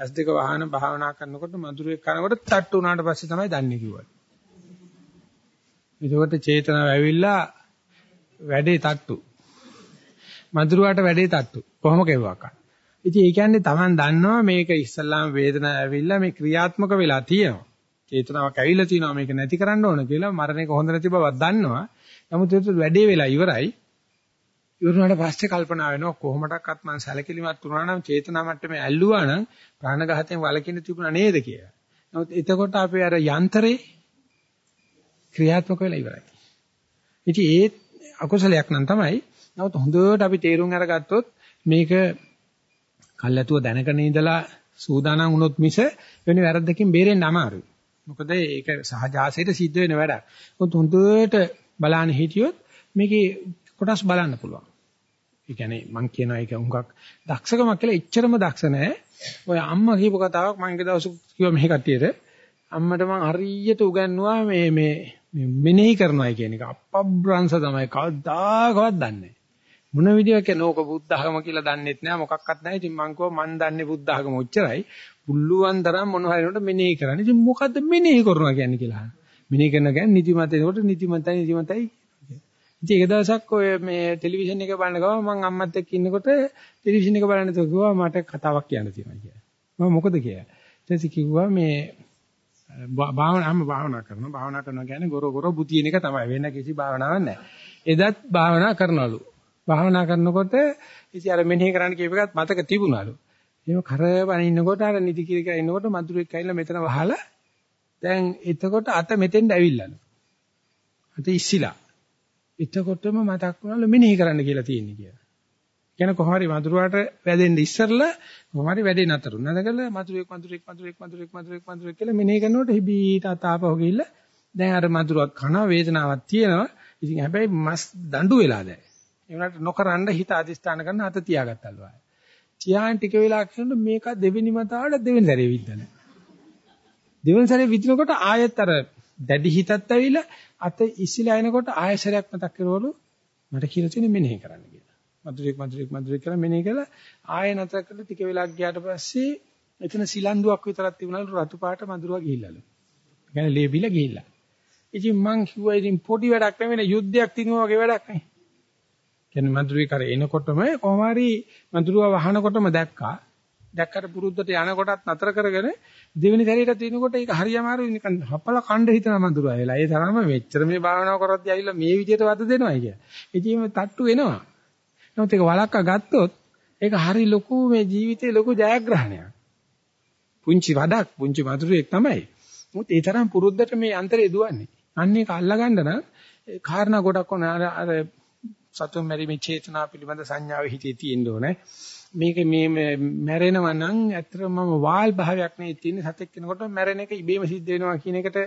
ඇස් දෙක වහන භාවනා කරනකොට මధుරයක් කනකොට තට්ටු වුණාට පස්සේ තමයි දන්නේ කිව්වලු. එතකොට චේතනාව ඇවිල්ලා වැඩේ තට්ටු. මధుරවට වැඩේ තට්ටු. කොහොම කෙරුවක් ඉතින් ඒ කියන්නේ Taman දන්නවා මේක ඉස්සල්ලාම වේදනාව ඇවිල්ලා මේ ක්‍රියාත්මක වෙලා තියෙනවා. චේතනාවක් ඇවිල්ලා තියෙනවා මේක නැති කරන්න ඕන කියලා මරණයක හොඳ නැති බවක් දන්නවා. නමුත් ඒක වැඩේ වෙලා ඉවරයි. ඉවරුනාට පස්සේ කල්පනා වෙනවා කොහොමඩක්වත් මං සැලකිලිමත් වුණා නම් චේතනා මට්ටමේ ඇල්ලුවා නම් ප්‍රාණඝාතයෙන් වළකින්න තිබුණා නේද කියලා. නමුත් එතකොට අපි අර යන්ත්‍රේ ක්‍රියාත්මක වෙලා ඉවරයි. ඉතින් ඒ අකුසලයක් නම් තමයි. නමුත් හොඳට අපි තේරුම් අරගත්තොත් මේක කල්ැතුව දැනගෙන ඉඳලා සූදානම් වුණොත් මිස වෙන වැරද්දකින් බේරෙන්න අමාරුයි. මොකද ඒක සහජාසයට සිද්ධ වෙන වැඩක්. මොකද හොඳට බලන්න හිටියොත් මේකේ කොටස් බලන්න පුළුවන්. ඒ කියන්නේ මම කියනවා ඒක හුඟක් දක්ෂකමක් කියලා එච්චරම දක්ෂ නැහැ. ඔය අම්මා කියපු කතාවක් මම එක දවසක් කිව්වා මේ කට්ටියට. අම්මට මම හරියට උගන්වුවා මේ මේ මේ මෙනෙහි කරනවා කියන එක අපබ්‍රංශ තමයි. කවදාකවත් දන්නේ මොන විදියක නෝක බුද්ධ ධර්ම කියලා දන්නෙත් නෑ මොකක්වත් නෑ ඉතින් මං කිව්වා මං දන්නේ බුද්ධ ධර්ම ඔච්චරයි. පුල්ලුවන් තරම් මොන හරිනකොට මෙනෙහි කරන්නේ. ඉතින් මොකද්ද මෙනෙහි කරනවා කියන්නේ කියලා මෙනෙහි කරන කියන්නේ නිදිමත එනකොට නිදිමතයි නිදිමතයි. ඉතින් එක දවසක් ඔය මේ ටෙලිවිෂන් එක බලන ගමන් මම අම්මත් එක්ක ඉන්නකොට ටෙලිවිෂන් එක බලන්න කිව්වා මට කතාවක් කියන්න තියෙනවා කියලා. මම මොකද කියලා. ඊට පස්සේ කිව්වා මේ භාවනාවම භාවනා කරනවා. භාවනා කරනවා කියන්නේ ගොර ගොර බුතියන එක තමයි. වෙන කිසි භාවනාවක් නැහැ. එදත් භාවනා කරනවලු. භාවනා කරනකොට ඉතින් අර මෙනෙහි කරන්න කියප එකත් මතක තිබුණලු. එහෙම කරබන ඉන්නකොට අර නිදි කිරිකා ඉන්නකොට මధుරෙක් ඇවිල්ලා මෙතන වහලා දැන් එතකොට අත මෙතෙන්ට ඇවිල්ලාලු. අත ඉස්සිලා. එතකොටම මතක් වුණාලු මෙනෙහි කරන්න කියලා තියෙන්නේ කියලා. කියන කොහොමරි වඳුරාට වැදෙන්න ඉස්සෙල්ලා කොහොමරි වැඩේ නතරු නැදගල මතුරෙක් මතුරෙක් මතුරෙක් මතුරෙක් මතුරෙක් මතුරෙක් කියලා මෙනෙහි කරනකොට හිබීට අතාපව ගිහිල්ල දැන් අර මතුරක් කන වේදනාවක් තියෙනවා. ඉතින් හැබැයි මස් දඬු වෙලා දැන්. ඒ වුණාට නොකරන්න හිත අදිස්ථාන කරන අත තියාගත්තල් වාය තියාන් ටික වෙලා කියනකොට මේක දෙවෙනි මතාවට දෙවෙනි සැරේ විද්දන. දෙවෙනි සැරේ විදිනකොට ආයෙත් අර දැඩි හිතත් ඇවිල්ලා අත ඉසිලා එනකොට ආයෙ සැරයක් මතක් කරවලු. මට කියලා තියෙන මෙනෙහි කරන්න කියලා. මధుරෙක් මధుරෙක් මధుරෙක් කියලා මෙනේ කියලා ආයෙ නතර කරලා ටික වෙලා ගියාට පස්සේ එතන සිලන්දුවක් විතරක් තිබුණලු රතු පාට මధుරවා ගිහිල්ලාලු. ඒ කියන්නේ ලේබිලා ගිහිල්ලා. ඉතින් මං කිව්වා ඉතින් පොඩි වැඩක් නෙවෙයි යුද්ධයක් තිනවා වගේ වැඩක් නේ. කියන්නේ මధుරේ කර එනකොටම කොහොම හරි මధుරවා වහනකොටම දැක්කා. දැක්කට පුරුද්දට යනකොටත් නතර කරගෙන දෙවෙනි සැරේට තිනකොට ඒක හරි අමාරුයි නිකන් හපලා කණ්ඩ හිතන මధుරවා වෙලා. ඒ තරම මෙච්චර මේ භාවනාව කරද්දී ඇවිල්ලා මේ විදියට වද දෙනවා කිය. ඉතින් මේ තට්ටු වෙනවා. නමුත් ඒක වලක්ක ගත්තොත් ඒක හරි ලොකු මේ ජීවිතේ ලොකු ජයග්‍රහණයක්. පුංචි වඩක් පුංචි මధుරයක් තමයි. මොකද ඒ තරම් පුරුද්දට මේ අන්තරේ දුවන්නේ. අන්න ඒක අල්ලගන්න නම් කාරණා ගොඩක් ඕන අර සතුන් මැරීමේ චේතනා පිළිබඳ සංඥාව හිතේ තියෙන්න ඕනේ. මේක මේ මැරෙනවා නම් ඇත්තටම මම වාල් භාවයක් නේ තියෙන්නේ සතෙක් කෙනකොට මැරෙන එක ඉබේම සිද්ධ වෙනවා කියන එකට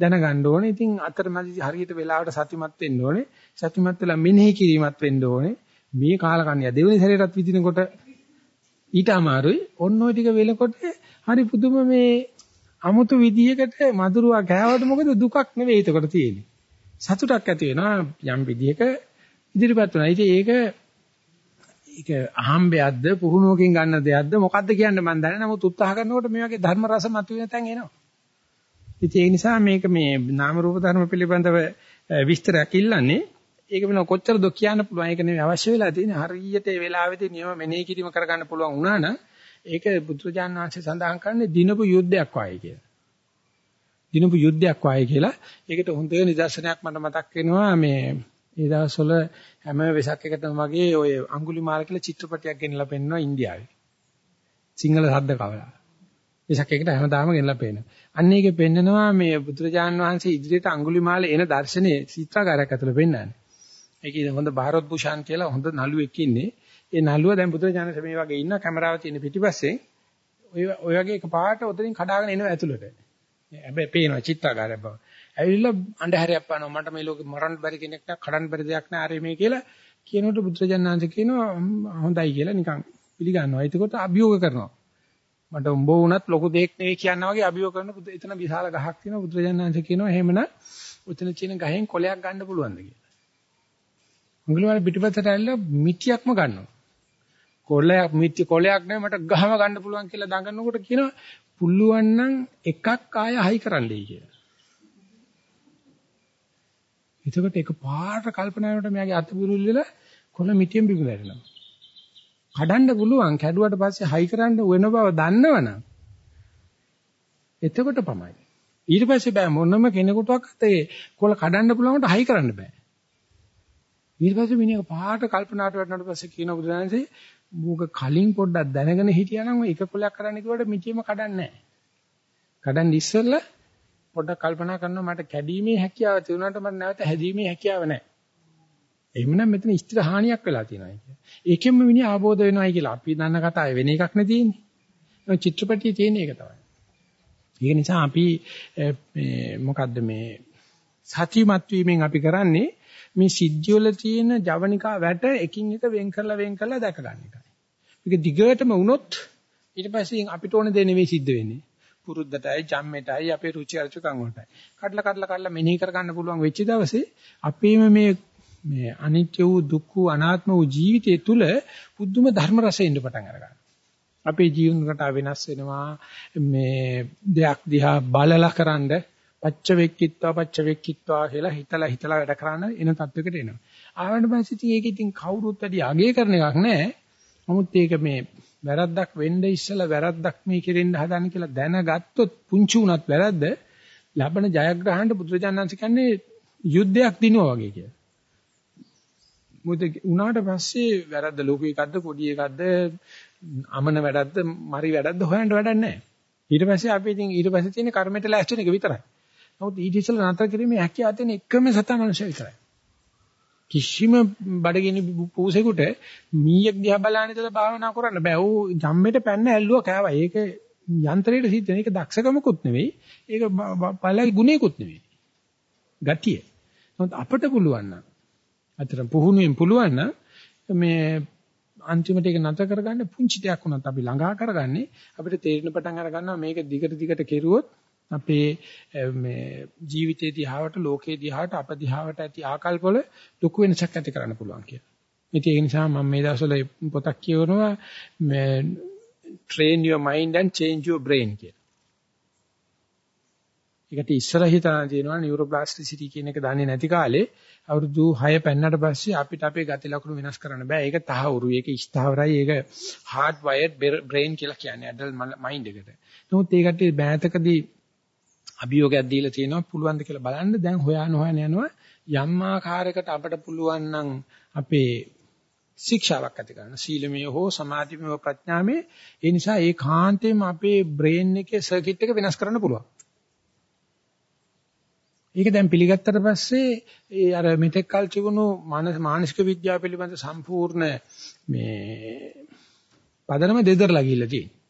දැනගන්න ඕනේ. ඉතින් අතරමැදි හරියට වෙලාවට සතිමත් වෙන්න ඕනේ. සතිමත් වෙලා මෙනෙහි කිරීමත් වෙන්න ඕනේ. මේ කාලකන්‍ය දෙවෙනි සැරේටත් විදිනකොට ඊට අමාරුයි. ඔන්න ඔය ටික වෙලකොට හරි පුදුම මේ අමුතු විදියකට මధుරවා ගෑවට මොකද දුකක් නෙවෙයි ඒකට තියෙන්නේ. සතුටක් ඇති වෙනවා යම් විදියක ඉදිරිපත් වෙනවා. ඉතින් ඒක ඒක අහම්බයක්ද පුහුණුවකින් ගන්න දෙයක්ද මොකද්ද කියන්න මම දන්නේ නමුත් උත්සාහ කරනකොට මේ වගේ ධර්ම රස මතුවෙන තැන් එනවා. ඉතින් ඒ නිසා මේක මේ නාම රූප ධර්ම පිළිබඳව විස්තරයක් ඉල්ලන්නේ ඒක වෙන කොච්චර දො කියන්න පුළුවන් ඒක නෙවෙයි අවශ්‍ය වෙලා තියෙන්නේ හරියට ඒ වෙලාවේදී නියම මෙනෙහි කිරීම කරගන්න පුළුවන් වුණා නම් ඒක බුදුරජාන් වහන්සේ සඳහන් කරන්නේ දිනපු යුද්ධයක් වගේ කියලා. දිනපු යුද්ධයක් වගේ කියලා. ඒකට හොඳ නිදර්ශනයක් මට මතක් වෙනවා මේ ඒ දවස්වල හැම වෙසක් එකටම වගේ ඔය අඟුලිමාල කියලා චිත්‍රපටයක් ගෙනලා පෙන්නනවා ඉන්දියාවේ. සිංහල ශබ්ද කවලා. වෙසක් එකට හැමදාම ගෙනලා පෙන්නනවා. අන්න ඒකේ පෙන්නනවා මේ බුදුරජාන් වහන්සේ ඉදිරියට අඟුලිමාල එන දර්ශනේ චිත්‍රකාරයක් ඇතුළේ පෙන්නන්නේ. ඒකේ හොඳ භාරත් භූෂාන් කියලා හොඳ නළුවෙක් ඉන්නේ. ඒ නළුව දැන් බුදුරජාණන් මේ වගේ ඉන්න කැමරාව තියෙන පිටිපස්සේ ඔය ඔය වගේ එක පාට උතරින් කඩාගෙන එනවා ඇතුළට. හැබැයි පේනවා චිත්‍රකාරය බව. ඇවිල්ලා අන්ධහැරයක් පානවා මට මේ ලෝකේ මරන්න බැරි කෙනෙක් නෑ කඩන්න බැරි දෙයක් නෑ ආරේ මේ කියලා කියනකොට බුදුරජාණන්සේ කියනවා හොඳයි කියලා නිකන් පිළිගන්නවා. ඒකකොට අභියෝග කරනවා. මට උඹ වුණත් ලොකු දෙයක් නෙවෙයි කියනවා වගේ අභියෝග කරන එතන විශාල ගහක් තියෙනවා බුදුරජාණන්සේ කියනවා එහෙමනම් උතන තියෙන ගහෙන් කොලයක් ගන්න පුළුවන්ද කියලා. මුගලවල පිටිපස්සට ඇවිල්ලා මිටියක්ම ගන්නවා. කොලයක් මිටි කොලයක් නෙවෙයි මට ගහම ගන්න පුළුවන් කියලා දඟනකොට කියනවා පුළුවන් නම් එකක් ආය හයි කරන්නයි කියලා. එතකොට එක පාට කල්පනා වෙනකොට මෙයාගේ අත බුරුල් වෙලා කොළ මිටියෙන් බිබුලනවා. කඩන්න පුළුවන් කැඩුවට පස්සේ හයි කරන්න වෙන බව දන්නවනම් එතකොට පමයි. ඊට පස්සේ බෑ මොනම කෙනෙකුටවත් ඒ කොළ කඩන්න පුළුවන්ට හයි කරන්න බෑ. ඊට පස්සේ මිනිහා පාට කල්පනාට වැටුණාට පස්සේ කියන බුදුරජාණන්සේ මූක කලින් පොඩ්ඩක් දැනගෙන හිටියානම් එක කොලයක් කරන්න කිව්වට මිටියම කඩන්නේ නැහැ. කඩන්න ඉස්සෙල්ලා පොඩ්ඩක් කල්පනා කරනවා මට කැඩීමේ හැකියාව තියුණාට මට නැවත හැදීමේ හැකියාව නැහැ. එහෙමනම් මෙතන ස්ථිර හානියක් වෙලා තියෙනවා කියන්නේ. ඒකෙන්ම මිනිහ ආબોධ වෙනවායි කියලා අපි දන්න කතාවේ වෙන එකක් නේ තියෙන්නේ. චිත්‍රපටියේ තියෙන එක තමයි. ඒක නිසා අපි මේ මොකද්ද මේ සත්‍යමත් වීමෙන් අපි කරන්නේ මේ සිද්ධිවල තියෙන ජවනිකා වැට එකින් එක වෙන් කරලා වෙන් කරලා දැක ගන්න එකයි. මේක දිගටම වුණොත් ඊට පස්සේ අපිට ඕන දේ නෙවෙයි සිද්ධ වෙන්නේ. පුරුද්දටයි, ජම්මෙටයි, අපේ රුචි අරුචිකම් වලටයි. කඩලා කඩලා කඩලා මෙනෙහි කර ගන්න පුළුවන් වෙච්ච දවසේ අපේම මේ මේ අනිත්‍ය වූ දුක්ඛ වූ අනාත්ම වූ ජීවිතය තුළ පුදුම ධර්ම රසෙ ඉන්න පටන් අරගන්නවා. අපේ ජීවන රටාව වෙනස් වෙනවා. මේ දෙයක් දිහා බලලා කරන්ද පච්ච වෙක්කිත්වා පච්ච වෙක්කිත්වා කියලා හිතලා හිතලා වැඩ කරන එන තත්වයකට එනවා. ආවට පස්සේ ඉතින් ඒක ඉතින් කවුරුත් වැඩි අගය කරන එකක් නෑ. නමුත් ඒක මේ වැරද්දක් වෙන්න ඉස්සලා වැරද්දක් මේ කෙරෙන්න හදන කියලා දැනගත්තොත් පුංචි උනත් වැරද්ද ලබන ජයග්‍රහණයට බුදුරජාණන්සේ කියන්නේ යුද්ධයක් දිනුවා වගේ කියලා. මොකද උනාට පස්සේ වැරද්ද ලොකු එකක්ද පොඩි එකක්ද අමන වැඩක්ද මරි වැඩක්ද හොයන්න වැඩක් නැහැ. ඊට පස්සේ අපි ඉතින් ඊට පස්සේ තියෙන කර්මයට ලෑස්ති වෙන එක විතරයි. නමුත් ඊට ඉස්සෙල්ලා නතර කිරීමේ හැකියාව තියෙන එකම සතා මනුෂ්‍ය විතරයි. කිසිම බඩගිනි පූසෙකුට මීයක් දිහා බලන ඉඳලා භාවනා කරන්න බෑ. ඌ ජම්මෙට පැන්න ඇල්ලුවා කෑවා. ඒක යන්ත්‍රයට සිද්ධ වෙන එක දක්ෂකමකුත් නෙවෙයි. ඒක පළයි ගුණයකුත් නෙවෙයි. ගතිය. නමුත් අපිට පුළුවන් නම් අතර පුහුණුවෙන් පුළුවන් නම් මේ අන්තිමට ඒක නැතර කරගන්න පුංචි දෙයක් වුණත් අපි ළඟා කරගන්නේ අපිට තේරෙන පටන් අර ගන්නවා මේක දිගට දිගට කෙරුවොත් අපේ මේ ජීවිතයේ දිහාවට ලෝකයේ දිහාවට අප දිහාවට ඇති ආකල්පවල ලොකු වෙනසක් ඇති කරන්න පුළුවන් කියලා. ඉතින් ඒ නිසා මම මේ දවස්වල පොතක් කියවනවා මේ train your mind and change your brain කියලා. ඒකට ඉස්සර හිතාන තියෙනවා නියුරෝප්ලාස්ටිසිටි කියන එක දන්නේ නැති කාලේ අවුරුදු 6 පෙන්නට පස්සේ අපිට අපේ ගති ලක්ෂණ වෙනස් කරන්න බෑ. ඒක තහවුරු. ඒක ස්ථාවරයි. ඒක hard wired brain කියලා කියන්නේ adult mind එකට. නමුත් ඒකට බෑතකදී අභියෝගයක් දීලා තියෙනවා. පුළුවන් ද කියලා බලන්න. දැන් හොයන හොයන යනවා. යම් ආකාරයකට අපට පුළුවන් නම් අපේ ශික්ෂාවක් ඇති කරන්න. සීලමය හෝ සමාධිමය ප්‍රඥාමය. ඒ නිසා ඒ කාන්තේම අපේ බ්‍රේන් එකේ සර්කිට් එක වෙනස් කරන්න පුළුවන්. ඒක දැන් පිළිගත්තට පස්සේ ඒ අර මෙතෙක් කල් තිබුණු මානසික විද්‍යාව පිළිබඳ සම්පූර්ණ මේ පදනම දෙදරලා ගිහිල්ලා තියෙනවා.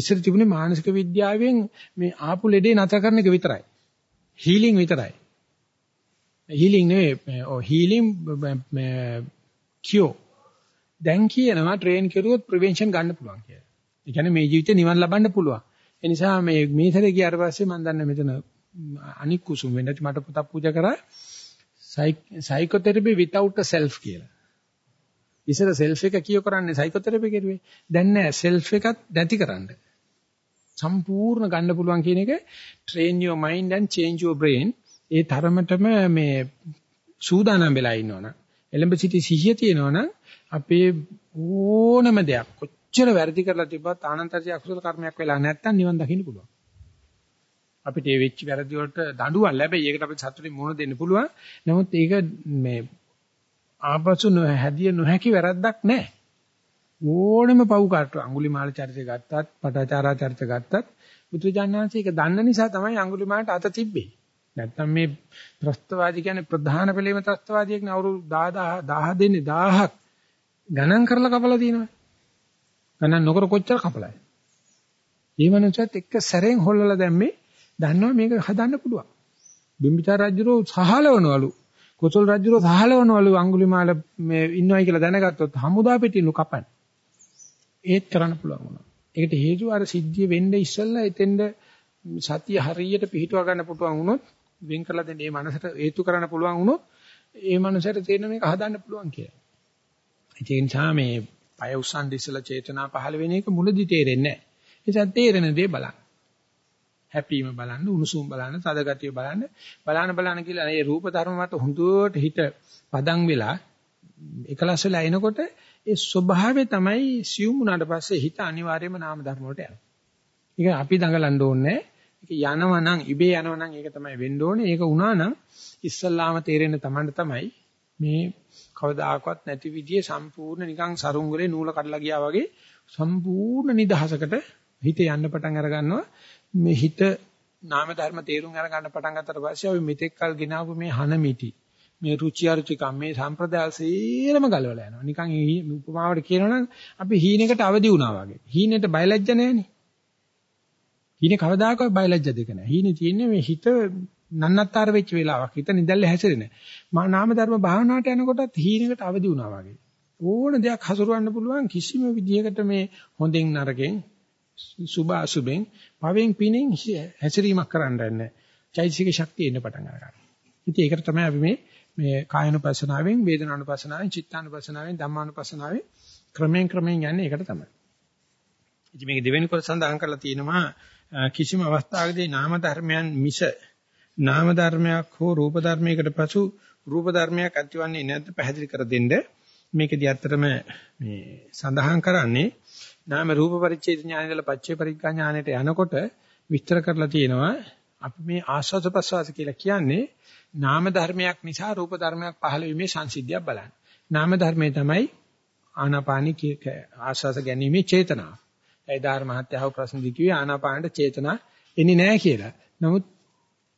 ඉස්සර තිබුණේ මානසික විද්‍යාවෙන් මේ ආපු ලෙඩේ නැතර කරන එක විතරයි. හීලින් විතරයි. හීලින් නෙවෙයි ඔව් හීලින් කියෝ. දැන් කියනවා ට්‍රේන් කරුවොත් ප්‍රිවෙන්ෂන් ගන්න පුළුවන් කියලා. ඒ කියන්නේ මේ ජීවිතේ නිවන් ලබන්න පුළුවන්. ඒ නිසා මේ මේතරේ ගියාට පස්සේ මම දන්නේ මෙතන අනික් කුසුම් වෙන්න මට පුතක් පූජා කරා සයිකෝതെරපි without a self කියලා. ඉතල සෙල්ෆ් එක කියෝ කරන්නේ සයිකෝതെරපි කරුවේ. දැන් නෑ සෙල්ෆ් එකත් නැති කරන්න. සම්පූර්ණ ගන්න පුළුවන් කියන එක train your mind and change your brain. ඒ තරමටම මේ සූදානම් වෙලා ඉන්නවනම් එලඹ සිටි සිහිය තියෙනවනම් අපේ ඕනම දෙයක් කොච්චර වැරදි කරලා තිබ්බත් ආනන්තරිය අකුසල කර්මයක් වෙලා නැත්තම් නිවන් දකින්න පුළුවන්. අපිට මේ වෙච්ච වැරදි වලට දඬුවම් ලැබෙයි. ඒකට අපිට සතුටින් මුහුණ දෙන්න පුළුවන්. නමුත් ඒක මේ ආපසු නොහැදිය නොහැකි වැරද්දක් නැහැ. ඕනෙම පව්කාරට අඟුලිමාල චරිතය ගත්තත්, පටාචාරා චරිත ගත්තත් බුදුජානනාංශ ඒක දන්න නිසා තමයි අඟුලිමාලට අත තිබ්බේ. නැත්තම් මේ ත්‍ස්තවාදී කියන්නේ ප්‍රධාන පෙළේම ත්‍ස්තවාදියෙක් නේ අවුරුදු 1000 1000 දෙන්නේ 1000ක් ගණන් කරලා කපලා තියෙනවා. ගණන් නොකර කොච්චර කපලාද? මේ මනුස්සයත් එක්ක සැරෙන් හොල්ලලා දැම්මේ දන්නවා මේක හදන්න පුළුවන්. බිම්බිසාර රජුරෝ සහලවනවලු කොසල් රජුරෝ සහලවනවලු අඟුලිමාල මේ ඉන්නවයි කියලා දැනගත්තොත් හමුදා පිටිනු කපන්න. ඒත් කරන්න පුළුවන් වුණා. ඒකට හේතුව අර සිද්ධිය වෙන්න ඉස්සෙල්ලා එතෙන්ද සතිය හරියට පිහිටුවා ගන්න පුළුවන් වුණොත් වෙන් කරලා දෙන්න මේ මනසට හේතු කරන්න පුළුවන් වුණොත් ඒ මනසට තේරෙන මේක හදන්න පුළුවන් කියලා. ඒ නිසා මේ පය උස්සන් ඉස්සලා චේතනා පහළ වෙන එක මුලදි තේරෙන්නේ නැහැ. ඒ නිසා තේරෙන දේ බලන්න. හැපීම බලන්න, උණුසුම් බලන්න, තද ගතිය බලන්න, බලන බලන කියලා මේ රූප ධර්ම මත හුදුවට හිත පදන් වෙලා එකලස් වෙලා එනකොට ඒ ස්වභාවය තමයි සියුම් වුණාට පස්සේ හිත අනිවාර්යයෙන්ම නාම ධර්ම වලට යනවා. ඒක අපි දඟලන්න ඕනේ. ඒක යනවනම් ඉබේ යනවනම් ඒක තමයි වෙන්න ඕනේ. ඒක වුණා නම් ඉස්සල්ලාම තේරෙන්න තමන්ට තමයි මේ කවදාකවත් නැති විදිහේ සම්පූර්ණ නිකන් සරුංගලේ නූල කඩලා ගියා වගේ සම්පූර්ණ නිදහසකට හිත යන්න පටන් අර ගන්නවා. මේ හිත නාම ධර්ම තේරුම් අරගන්න පටන් ගත්තට පස්සේ අපි මෙතෙක් කල් ගෙනාවු මේ හන මිටි මේ රුචි අරුචිකම් මේ සම්ප්‍රදාය සේරම ගලවලා යනවා. නිකන් උපමාවට කියනවනම් අපි හීනෙකට අවදි වුණා වගේ. හීනෙට බයලජ්ජ නැහැනේ. හීනේ කවදාකවත් බයලජ්ජ දෙක නැහැ. හීනේ තියෙන්නේ මේ හිත නන්නත්තර වෙච්ච වෙලාවක්. හිත නිදල්ල හැසිරෙන. මා නාම ධර්ම භාවනාවට යනකොටත් හීනෙකට අවදි වුණා වගේ. ඕන දෙයක් හසුරවන්න පුළුවන් කිසිම විදියකට මේ හොඳින් නරකෙන් සුභ අසුභෙන් පවෙන් පිනෙන් හැසිරීමක් කරන්න යන්නේ. චෛතසික ශක්තිය එන්න පටන් ගන්නවා. ඉතින් ඒකට තමයි අපි මේ මේ කායනුපස්සනාවෙන් වේදනානුපස්සනාවෙන් චිත්තානුපස්සනාවෙන් ධම්මානුපස්සනාවෙන් ක්‍රමයෙන් ක්‍රමයෙන් යන්නේ ඒකට තමයි. ඉතින් මේක දෙවෙනි කොට සඳහන් කරලා තියෙනවා කිසිම අවස්ථාවකදී නාම ධර්මයන් මිස නාම ධර්මයක් හෝ රූප ධර්මයකට පසු රූප ධර්මයක් ඇතිවන්නේ නැද්ද පැහැදිලි කර දෙන්න. මේකදී ඇත්තටම මේ සඳහන් කරන්නේ නාම රූප පරිච්ඡේද ඥානයදලා පච්චේ පරිග්ගා ඥානයට යනකොට විස්තර කරලා තියෙනවා අපි මේ ආස්වාද ප්‍රසවාස කියලා කියන්නේ නාම ධර්මයක් නිසා රූප ධර්මයක් පහළ වීමේ සංසිද්ධියක් බලන්න. නාම ධර්මයේ තමයි ආනාපානි ආස්වාස ගැනීමේ චේතනාව. ඒදාර මහත්යව ප්‍රශ්න දිකිවේ ආනාපානට චේතනා එන්නේ නැහැ කියලා. නමුත්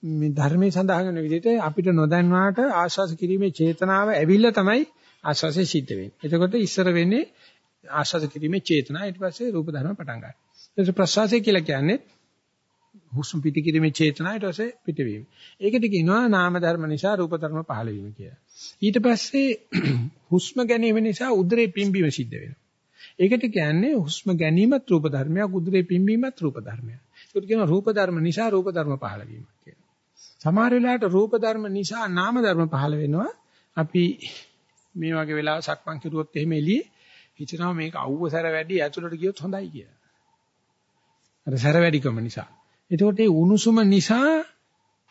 මේ ධර්මයේ සඳහන් වෙන විදිහට අපිට නොදන්නාට ආස්වාස කිරීමේ චේතනාව ඇවිල්ලා තමයි ආස්වාසය සිද්ධ වෙන්නේ. එතකොට ඉස්සර වෙන්නේ ආස්වාස කිරීමේ චේතනාව ඊට පස්සේ රූප ධර්ම පටන් ගන්නවා. ඊට ප්‍රසවාසය කියලා කියන්නේ හුස්ම පිට කිරීමේ චේතනාව ඊට පස්සේ පිටවීම. ඒකට කියනවා නාම ධර්ම නිසා රූප ධර්ම පහළ වීම කියලා. ඊට පස්සේ හුස්ම ගැනීම නිසා උදරේ පිම්බීම සිද්ධ වෙනවා. ඒකට කියන්නේ හුස්ම ගැනීමත් රූප ධර්මයක් උදරේ පිම්බීමත් රූප ධර්මයක්. ඒකට කියනවා රූප ධර්ම නිසා රූප ධර්ම පහළ වීම කියලා. සමහර වෙලාවට රූප ධර්ම නිසා නාම ධර්ම පහළ වෙනවා. අපි මේ වගේ වෙලාව සක්මන් කිරුවොත් එහෙම එළියේ හිතනවා මේක අවුව සැර වැඩි ඇතුළට ගියොත් හොඳයි කියලා. අර සැර වැඩිකම නිසා. එතකොට ඒ උණුසුම නිසා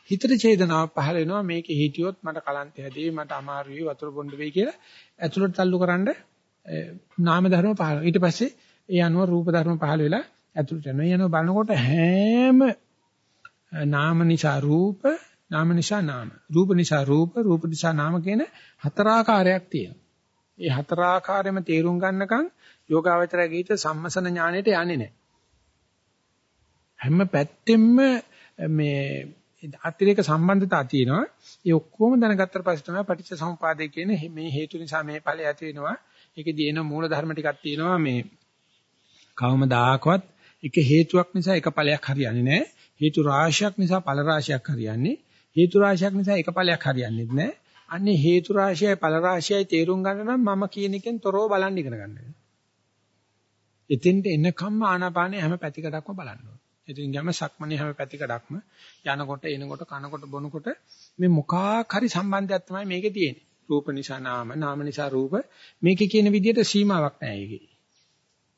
හිතට චේතනාවක් පහළ වෙනවා මේකේ හිටියොත් මට කලන්ත හැදේ මට අමාරු වෙයි වතුර බොන්න වෙයි කියලා ඇතුළට තල්ලු කරන්න නාම ධර්ම පහළ. ඊට පස්සේ ඒ අනුව රූප ධර්ම පහළ වෙලා ඇතුළට යනවා. ඒ අනුව බලනකොට හැම නාම නිසා රූප නාම නිසා නාම. රූප නිසා රූප, රූප නිසා නාම කියන හතරාකාරයක් තියෙනවා. ඒ හතරාකාරෙම තේරුම් ගන්නකම් යෝගාවචරය ගීත සම්මසන ඥාණයට යන්නේ නැහැ. හැම පැත්තෙම මේ අතිරේක සම්බන්ධතා තියෙනවා. ඒ ඔක්කොම දැනගත්තට පස්සේ තමයි පටිච්ච සමුපාදය කියන්නේ මේ හේතු නිසා මේ ඵලය ඇති වෙනවා. ඒකෙදී එන මූල ධර්ම ටිකක් තියෙනවා මේ කවමදාකවත් එක හේතුවක් නිසා එක ඵලයක් හරියන්නේ නැහැ. හේතු රාශියක් නිසා ඵල රාශියක් හරියන්නේ. හේතු රාශියක් නිසා එක ඵලයක් හරියන්නේ නැහැ. අන්නේ හේතු රාශියයි ඵල රාශියයි තේරුම් ගන්න නම් මම කියන එකෙන් තොරව බලන්න ඉගෙන ගන්න වෙනවා. එතෙන්ට එනකම්ම ආනාපානය හැම පැතිකඩක්ම බලන්න ඕනේ. ඉතින් යම සක්මණේ හැම පැතිකඩක්ම යනකොට එනකොට කනකොට බොනකොට මේ මොකක් හරි සම්බන්ධයක් තමයි මේකේ තියෙන්නේ. රූප නිසා නාම, නාම නිසා රූප මේකේ කියන විදිහට සීමාවක් නැහැ ඒකේ.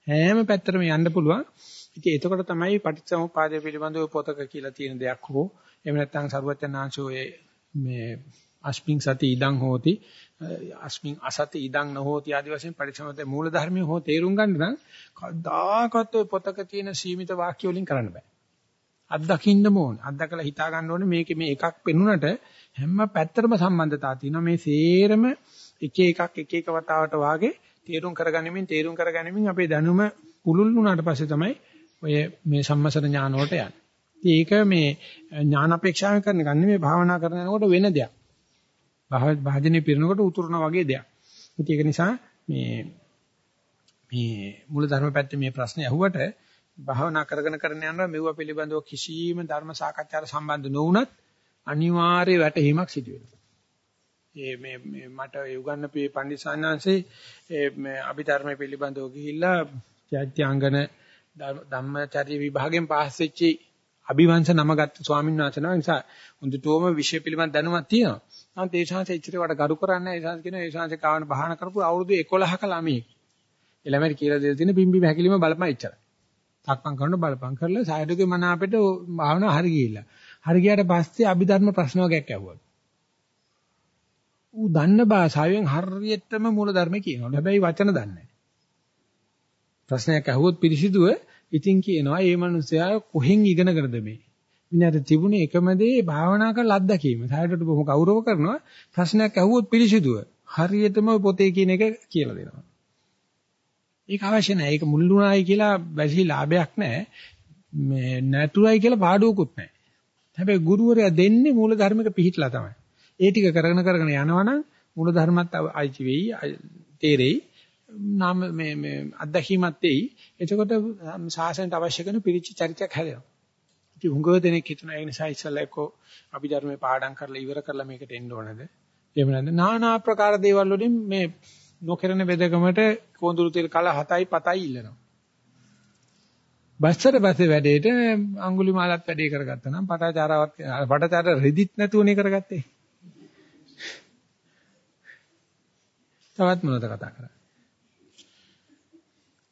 හැම පැත්තටම යන්න පුළුවන්. ඉතින් එතකොට තමයි පටිච්චසමුපාදය පිළිබඳව පොතක කියලා තියෙන දෙයක් හෝ එහෙම නැත්නම් සරුවචනාංශෝයේ මේ අස්මින් සති ඉදං හෝති අස්මින් අසති ඉදං නොහෝති ආදි වශයෙන් පරිසමතේ මූල ධර්මයේ හෝ තේරුම් ගන්න නම් කවදාකවත් ඔය පොතක තියෙන සීමිත වාක්‍ය වලින් කරන්න බෑ. අත්දකින්නම ඕන. අත්දකලා හිතා ගන්න ඕනේ මේකේ මේ එකක් පෙන්ුණට හැම පැත්තටම සම්බන්ධතාව තියෙනවා. මේ සේරම එක එකක් එක එක වතාවට වාගේ තේරුම් කරගැනීමෙන් තේරුම් කරගැනීමෙන් අපේ දැනුම පුළුල් වුණාට පස්සේ තමයි ඔය මේ සම්මසන ඥාන වලට යන්නේ. ඒක මේ ඥාන අපේක්ෂාවෙන් කරන එක නෙමෙයි භාවනා කරනකොට වෙන දෙයක්. භාජනේ පිරෙනකොට උතුරනවා වගේ දෙයක්. ඒක නිසා මේ මේ මූල ධර්ම පැත්තේ මේ ප්‍රශ්නේ අහුවට භාවනා කරගෙන කරගෙන යනවා මෙව පිළිබඳව කිසියම් ධර්ම සාකච්ඡාට සම්බන්ධ නොවුනත් අනිවාර්ය වැටහීමක් සිදු වෙනවා. ඒ මේ මේ මට යුගන්නපේ පඬිසානාංශේ මේ අභිධර්ම පිළිබඳව ගිහිල්ලා චෛත්‍යාංගන ධම්මචර්ය විභාගයෙන් පාස් වෙච්චි අභිවංශ නමගත් ස්වාමීන් වහන්සේ නම නිසා හොඳටම විෂය පිළිබඳ දැනුමක් තියෙනවා. නමුත් ඒ ශාංශ එච්චර වට ගරු කරන්නේ ඒ ශාංශ කියන ඒ ශාංශ කාවන බහන කරපු අවුරුදු 11ක ළමයි. ඒ ළමයි කියලා දෙලා තියෙන බිම්බි හැකිලිම බලපන් එච්චරයි. තක්පන් කරන බලපන් කරලා සායඩුගේ මන අපිට භාවනා හරි ගිහිල්ලා. හරි ගියාට පස්සේ අභිධර්ම ප්‍රශ්න වගේක් ඇහුවා. ඌ දන්න භාෂාවෙන් හරියටම මූල ධර්ම කියනවා. හැබැයි වචන දන්නේ නැහැ. ප්‍රශ්නයක් අහුවොත් පිළිසිදුව ඉතින් කියනවා මේ මිනිස්සයා කොහෙන් ඉගෙනගෙනද මේ? ඉන්නට තිබුණේ එකම දේ භාවනා කරලා අත්දැකීම. සායයට බොහොම ගෞරව කරනවා. ප්‍රශ්නයක් අහුවොත් පිළිසිදුව හරියටම පොතේ කියන එක කියලා දෙනවා. ඒක අවශ්‍ය නැහැ. ඒක මුල්ුණායි කියලා වැසි ලාභයක් නැහැ. මේ නැතුවයි කියලා පාඩුවකුත් නැහැ. හැබැයි ගුරුවරයා දෙන්නේ මූල ධර්මික පිළිහිట్లా තමයි. ඒ ටික කරගෙන කරගෙන යනවනම් මූල ධර්මත් අයිති වෙයි, තේරෙයි. නාම මේ මේ අත්දැකීමත් එයි. එතකොට ශාසනයට අවශ්‍ය කරන පිරිච්ච චරිතයක් හැදෙනවා. ඉතින් හුඟව දෙනෙක් හිතන ඒ නිසා ඉස්සල්ලා එක්ක අපි ධර්මේ පාඩම් කරලා ඉවර කරලා මේකට එන්න ඕනද? එහෙම නැත්නම් নানা ආකාර දේවල් වලින් මේ නොකරන වෙදකමට කොඳුරු තෙල් කල 7යි 7යි ඉල්ලනවා. බස්සර බස්සේ වැඩේට අඟුලිමාලත් වැඩේ කරගත්තා නම් පටාචාරාවත් පටාචාර රෙදිත් නැතුවනේ කරගත්තේ. තවත් මොනවද කතා කරන්නේ?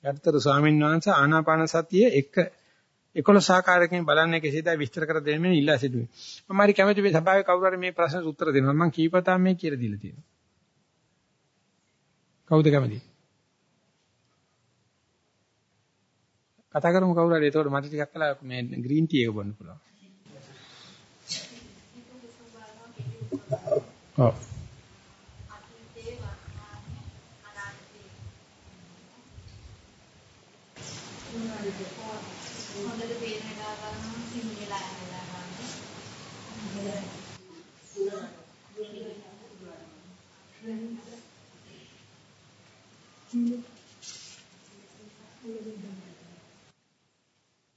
යත්තර ස්වාමීන් වහන්සේ ආනාපාන සතිය එක 11 ආකාරයකින් බලන්නේ කෙසේද විස්තර කර දෙන්න ඉල්ලා සිටුවේ. මම හරි කැමති මේ සභාවේ කවුරු හරි මේ ප්‍රශ්නට උත්තර දෙනවා. මම කීපතාව මේ කියලා දීලා තියෙනවා. කවුද කැමති? කතා කරමු කවුරු හරි. එතකොට මට ටිකක් කළා මේ ග්‍රීන් ටී එක බොන්න පුළුවන්. ඔව්. හොඳට පේන වෙලාව ගන්නවා සිංහලා යනවා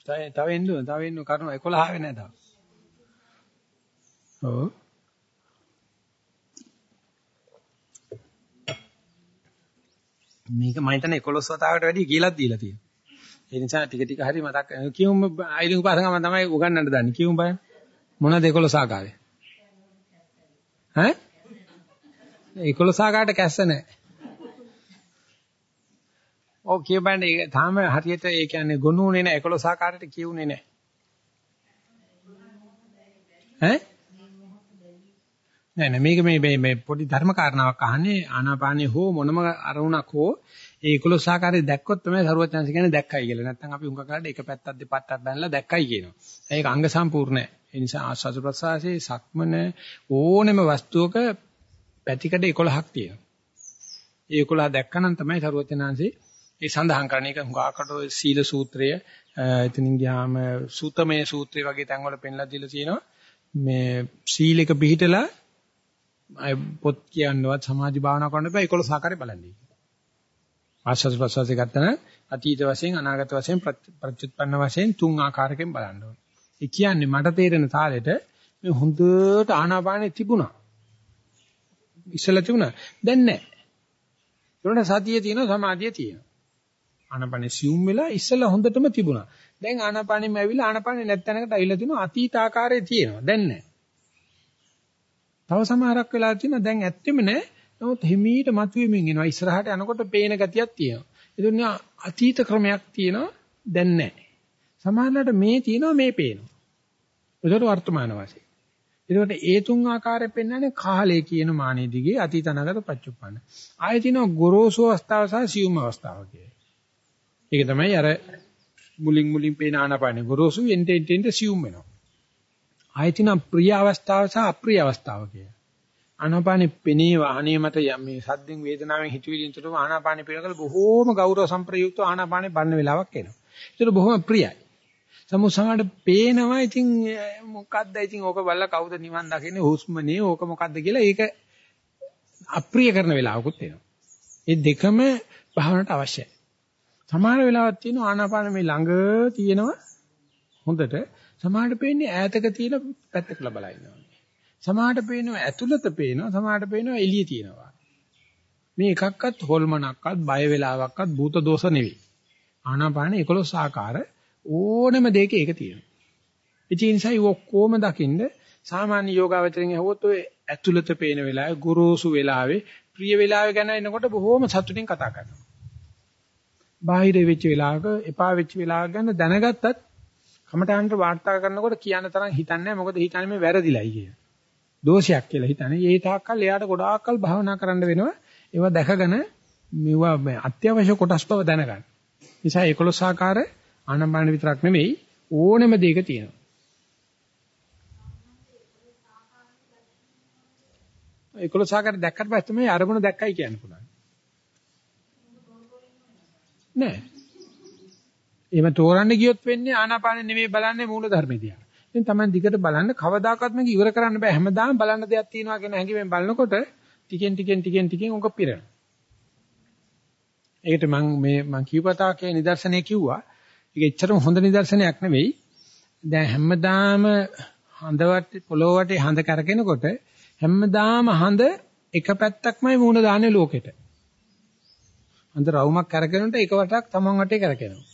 තව තව එන්න ඕන තව එන්න කරුණ 11 වෙන්නේ නැහැ තාම. ඔව්. මේක මම හිතන්නේ 11 වතාවට වැඩි කියලාත් දීලා තියෙනවා. ඒ නිසා ටික ටික හරි මතක් කියමු අයිලින් උපාසකම තමයි උගන්වන්න දන්නේ. කියමු බය. මොනවද 11 ආකාරය? ඈ? 11 ආකාරයට කැස්ස නැහැ. ඔව් කියපන්නේ ඒක තාම හරියට ඒ කියන්නේ ගොනුනේ නැහැ 11 ආකාරයට කියුනේ නැහැ. ඈ? නෑ නෑ මේක මේ මේ මේ පොඩි ධර්ම කාරණාවක් අහන්නේ ආනාපානිය හෝ මොනම අරමුණක් හෝ ඒ 11 ආකාරයේ දැක්කොත් තමයි සරුවචනස කියන්නේ දැක්කයි කියලා. නැත්නම් අපි උංග කාලේ එක පැත්තක් දෙපැත්තක් බැලලා දැක්කයි කියනවා. ඒක අංග සම්පූර්ණයි. ඒ නිසා ආස්වාද ප්‍රසආසයේ සක්මන ඕනෙම වස්තුවක පැතිකඩ 11ක් තියෙනවා. ඒ 11 දැක්කනම් තමයි සරුවචනanse ඒ සඳහන් කරන එක හුඟාකට සීල සූත්‍රය එතනින් ගියාම සූතමේ සූත්‍රය වගේ තැන්වල පෙන්ලා දීලා තියෙනවා. මේ සීලෙක පිළිහිටලා අය පොත් කියන්නවත් සමාජ භාවනා කරන්න බෑ 11 ආකාරය බලන්නේ. ආස්වාද ප්‍රසවාසය ගත්තන අතීත වශයෙන් අනාගත වශයෙන් ප්‍රත්‍යুৎපන්න වශයෙන් තුන් ආකාරයකින් බලන්න ඕනේ. ඒ කියන්නේ මට තේරෙන තාලෙට මේ හොඳට ආනාපානෙ තිබුණා. ඉස්සලා තිබුණා. දැන් නැහැ. ඒකට සතියේ තියෙනවා සමාධියේ තියෙනවා. ආනාපානෙ සියුම් වෙලා ඉස්සලා හොඳටම තිබුණා. දැන් ආනාපානෙම ඇවිල්ලා ආනාපානෙ නැත්තනකට අවිලා තිනවා අතීත ආකාරයේ තියෙනවා. දැන් නැහැ. තව සමහරක් වෙලා තියෙනවා දැන් ඇත්තෙම නැහැ. නමුත් හිමීට මතුවෙමින් එනවා. ඉස්සරහට යනකොට පේන ගතියක් තියෙනවා. ඒ දුන්නා අතීත ක්‍රමයක් තියෙනවා දැන් නැහැ. සමහරවිට මේ තියෙනවා මේ පේනවා. ඒකට වර්තමාන වශයෙන්. ඒකට ඒ තුන් ආකාරයෙන් පෙන්වන්නේ කාලය කියන මානෙ දිගේ අතීත අනාගත පච්චුප්පන්න. ආයෙ තියෙනවා ගොරෝසු අවස්ථාව සහ සියුම් අවස්ථාව ඒක තමයි අර මුලින් මුලින් පේන ආනාපානෙ ගොරෝසු එන්ට එන්ට සියුම් වෙනවා. ආයෙ තියෙනවා ප්‍රිය අවස්ථාව සහ අප්‍රිය අවස්ථාව කියලා. ආනාපානෙ පෙනේව අනේ මට මේ සද්දෙන් වේදනාවෙන් හිතවිලින් තුරම ආනාපානෙ පිළිකල බොහෝම ගෞරව සම්ප්‍රයුක්ත ආනාපානෙ බන්න වෙලාවක් එනවා. ඒක බොහොම ප්‍රියයි. සමු සමහරට පේනවා ඉතින් මොකද්ද ඉතින් ඕක බලලා කවුද නිවන් දකින්නේ හුස්මනේ ඕක මොකද්ද කියලා ඒක අප්‍රිය කරන වෙලාවකුත් එනවා. මේ දෙකම භාවනට අවශ්‍යයි. සමහර වෙලාවක් තියෙනවා ආනාපාන මේ ළඟ තියෙනවා හොඳට සමහරට පේන්නේ ඈතක තියෙන පැත්තක ලබලා ඉන්නවා. සමහරට පේනවා ඇතුළත පේනවා සමහරට පේනවා එළියේ තියෙනවා. මේ එකක්වත් හොල්මනක්වත් බය වෙලාවක්වත් භූත දෝෂ නෙවෙයි. ආනාපාන 11 ආකාර ඕනම දෙයක ඒක තියෙනවා. ඒ නිසා ඒ ඔක්කොම දකින්න සාමාන්‍ය යෝගාවචරයෙන් ඇහුවොත් ඔය ඇතුළත පේන වෙලාවේ ගුරුසු වෙලාවේ ප්‍රිය වෙලාවේ ගැන එනකොට බොහොම සතුටින් කතා කරනවා. බාහිර වෙච්ච වෙලාවක එපා වෙච්ච වෙලාවක ගැන දැනගත්තත් කමටහන්ට වාර්තා කරනකොට කියන්න තරම් හිතන්නේ නැහැ මොකද හිතන්නේ මේ වැරදිලයි කියලා. දෝෂයක් කියලා හිතන්නේ. ඒ තාක්කල් එයාට ගොඩාක්කල් භාවනා කරන්න වෙනවා. ඒවා දැකගෙන මේවා අත්‍යවශ්‍ය කොටස් බව දැනගන්න. නිසා 11 ආකාර ආනම්බාන විතරක් නෙවෙයි ඕනෙම දෙයක තියෙනවා. ඒකල සාකර දැක්කට පස්සේ තමයි අරමුණ දැක්කයි කියන්න පුළුවන්. නෑ. එහෙම තෝරන්න ගියොත් වෙන්නේ ආනාපාන නෙමෙයි බලන්නේ මූල ධර්මෙදියා. ඉතින් Taman දිගට බලන්න කවදාකවත් මේක ඉවර කරන්න බෑ. හැමදාම බලන්න දෙයක් තියෙනවා කියන හැඟීමෙන් බලනකොට ටිකෙන් ටිකෙන් ටිකෙන් ටිකෙන් උඟ පිරෙනවා. ඒකට මම මේ මම කියපතාකේ නිදර්ශනය කිව්වා. ඒක එච්චරම හොඳ නිදර්ශනයක් නෙවෙයි. දැන් හැමදාම හඳවට පොළොව වටේ හඳ කරකිනකොට හැමදාම හඳ එක පැත්තක්මයි මූණ දාන්නේ ලෝකෙට. හඳ රවුමක් කරකිනකොට එක වටක් තමන් වටේ කරකිනවා.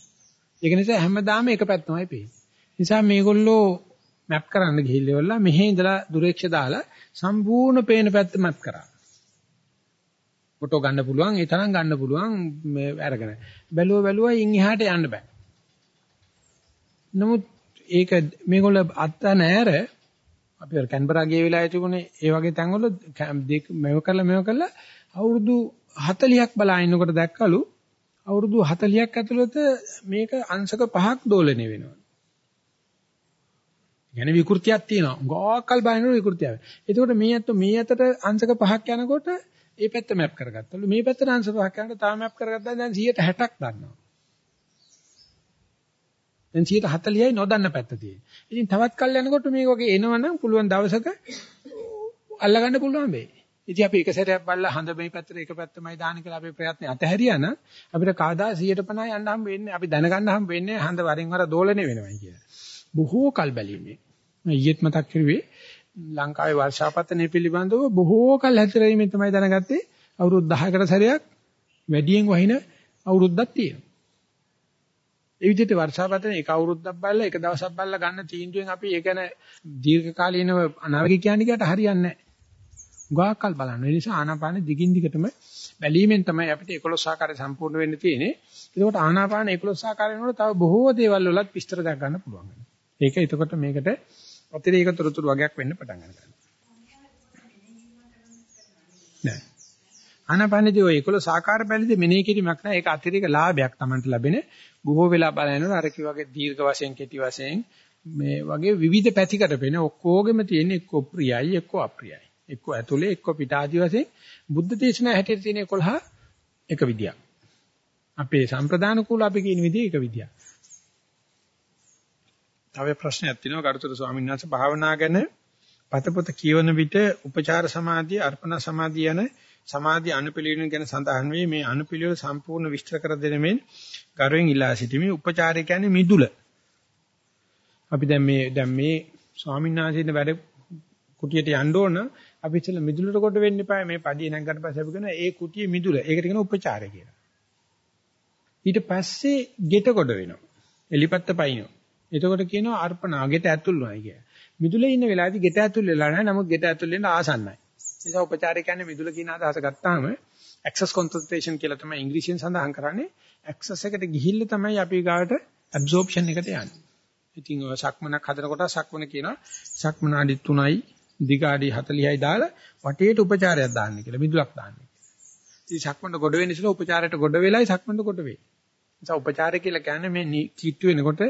ඒක නිසා හැමදාම එක පැත්තමයි පේන්නේ. නිසා මේගොල්ලෝ මැප් කරන්න ගිහිල්ලා මෙහි ඉඳලා දුරේක්ෂ දාලා සම්පූර්ණ පේන පැත්ත මැප් කරා. ෆොටෝ ගන්න පුළුවන් ඒ තරම් ගන්න පුළුවන් මේ අරගෙන. බැලුව බැලුවා ඉන් එහාට යන්න බෑ. නමුත් ඒක මේගොල්ල අත්ත නෑර අපි අර කැන්බරා ගිය වෙලාවේ තිබුණේ ඒ වගේ තැන්වල මෙව කරලා මෙව කරලා අවුරුදු 40ක් බලා ඉන්නකොට දැක්කලු අවුරුදු 40ක් ඇතුළත මේක අංශක පහක් දෝලණය වෙනවා. يعني විකෘතියක් තියෙනවා. ගෝකල් බලනකොට විකෘතියක්. එතකොට මේ අත මේ අතට අංශක පහක් යනකොට ඒ පැත්ත මැප් කරගත්තලු. මේ පැත්තට අංශක පහක් යනකොට තාම මැප් කරගත්තා දැන් 160ක් දන්නවා. දැන් 140යි නොදන්න පැත්ත තියෙන්නේ. ඉතින් තවත් කල් යනකොට මේක වගේ එනවනම් පුළුවන් දවසක අල්ලගන්න පුළුවන් වෙයි. ඉතින් අපි එක සැරයක් බලලා හඳ මේ පැත්තට එක පැත්තමයි දාන්න කියලා අපේ ප්‍රයත්න අතහැරියා නම් අපිට කවදා 150 යන්න හම් වෙන්නේ අපි දැනගන්න හම් වෙන්නේ හඳ වරින් වර දෝලණය වෙනවා කියලා. බොහෝ කල් බැලීමේ මම ඊයේත් මතක් කරුවේ ලංකාවේ වර්ෂාපතනය පිළිබඳව බොහෝ කල් හැතරීමේ තමයි දැනගත්තේ අවුරුදු 10කට සැරයක් වැඩියෙන් වහින අවුරුද්දක් තියෙනවා. ඒ විදිහට වර්ෂාපතන එක අවුරුද්දක් බලලා එක දවසක් බලලා ගන්න තීන්දුවෙන් අපි ඒ ගැන දීර්ඝ කාලීනව අනාවැකි කියන්නේ කියට හරියන්නේ නැහැ. උගාකල් බලන්න. ඒ නිසා ආනාපාන දිගින් දිගටම බැලීමෙන් තමයි අපිට 11 ආකාරය සම්පූර්ණ වෙන්න තියෙන්නේ. ඒකට ආනාපාන 11 ආකාරයෙන් වල තව බොහෝ දේවල් වලත් විස්තර දක් ගන්න පුළුවන්. ඒක එතකොට මේකට අතිරේක තොරතුරු වගේක් වෙන්න පටන් ගන්නවා. නෑ. ආනාපානදී ඔය 11 ආකාර බැලිද මෙනෙහි කිරීමක් නෑ. ඒක අතිරේක ලාභයක් Tamanට ලැබෙන. බොහෝ වෙලා බලනකොට අර කි වගේ දීර්ඝ වශයෙන් කෙටි වශයෙන් මේ වගේ විවිධ පැතිකඩ පෙන ඔක්කොගෙම තියෙන එක්ක ප්‍රියයි එක්ක අප්‍රියයි. එක්ක ඇතුලේ එක්ක පිට ආදි වශයෙන් බුද්ධ දේශනා හැටියට තියෙන 11 එක විදියක්. අපේ සම්ප්‍රදාන කුල අපි කියන විදිහ එක විදියක්. තව ප්‍රශ්නයක් තියෙනවා ගරුතර ස්වාමීන් වහන්සේ භාවනා ගැන පතපොත කියවන විට උපචාර සමාධිය අර්පණ සමාධිය යන සමාධි අනුපිළිවෙල ගැන සඳහන් වේ මේ අනුපිළිවෙල සම්පූර්ණ විස්තර කර දෙනෙමින් ගරුවෙන් ඉල්ලා සිටිමි. උපචාරය කියන්නේ මිදුල. අපි දැන් මේ දැන් මේ ස්වාමීන් වහන්සේගේ වැඩ කුටියට යන්න ඕන. අපි ඉතල මිදුලට කොට වෙන්න එපා මේ පඩිය නැගගන්න පස්සේ අපි කරන ඒ කුටියේ මිදුල. ඒකට කියන උපචාරය කියලා. ඊට පස්සේ ගෙට කොට වෙනවා. එලිපත්ත පයින්නවා. එතකොට කියනවා අර්පණා. ගෙට ඇතුල් වෙනවා කිය. මිදුලේ ඉන්න වෙලාවේදී ගෙට ඇතුල් වෙලා නැහැ. නමුත් ගෙට ඇතුල් වෙන්න ආසන්නයි. නිසා උපචාරය කියන්නේ මිදුල කියන අදහස ගත්තාම access concentration කියලා තමයි ඉංග්‍රීසියෙන් සඳහන් කරන්නේ. access එකට ගිහිල්ලා තමයි අපි ගාවට absorption එකට යන්නේ. ඉතින් ඔය සක්මනක් හදනකොට සක්මන කියනවා සක්මන අඩි 3යි දිග අඩි 40යි දාලා වටේට උපචාරයක් දාන්න කියලා මිදුලක් දාන්න. ඉතින් සක්මනට ගොඩ වෙන්න ඉස්සෙල්ලා උපචාරයට ගොඩ වෙලයි සක්මනට ගොඩ වෙයි. නිසා උපචාරය කියලා කියන්නේ මේ කිට්ටු වෙනකොට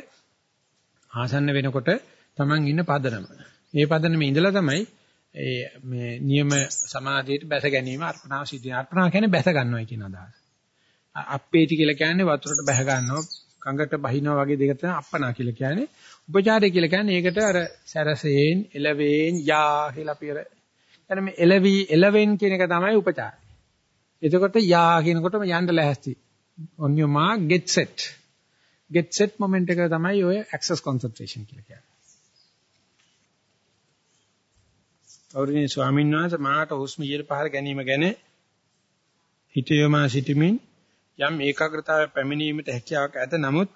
ආසන්න වෙනකොට Taman ඉන්න පදනම. මේ පදනමේ ඉඳලා තමයි ඒ මේ නියම සමාධියට බැස ගැනීම අර්පණාව සිද්ධ වෙනවා. අර්පණාව කියන්නේ බැස ගන්නවා කියන අදහස. අප්පේටි කියලා කියන්නේ වතුරට බැස ගන්නවා, කඟට බහිනවා වගේ දෙක තමයි අප්පනා කියලා කියන්නේ. උපචාරය කියලා කියන්නේ ඒකට අර සැරසෙන්, එලවෙන්, යා කියලා අපි අර يعني මේ එලවි, එලවෙන් කියන එක තමයි උපචාරය. එතකොට යා කියනකොටම යන්න ලැහැස්ති. on your mark get set. get set moment එක තමයි ඔය access concentration කියලා කියන්නේ. ගෞරවනීය ස්වාමීන් වහන්සේ මාට හුස්ම ඉහළ පහළ ගැනීම ගැන හිතියමා සිටමින් යම් ඒකාග්‍රතාවයක් පැමිණීමට හැකියාවක් ඇත නමුත්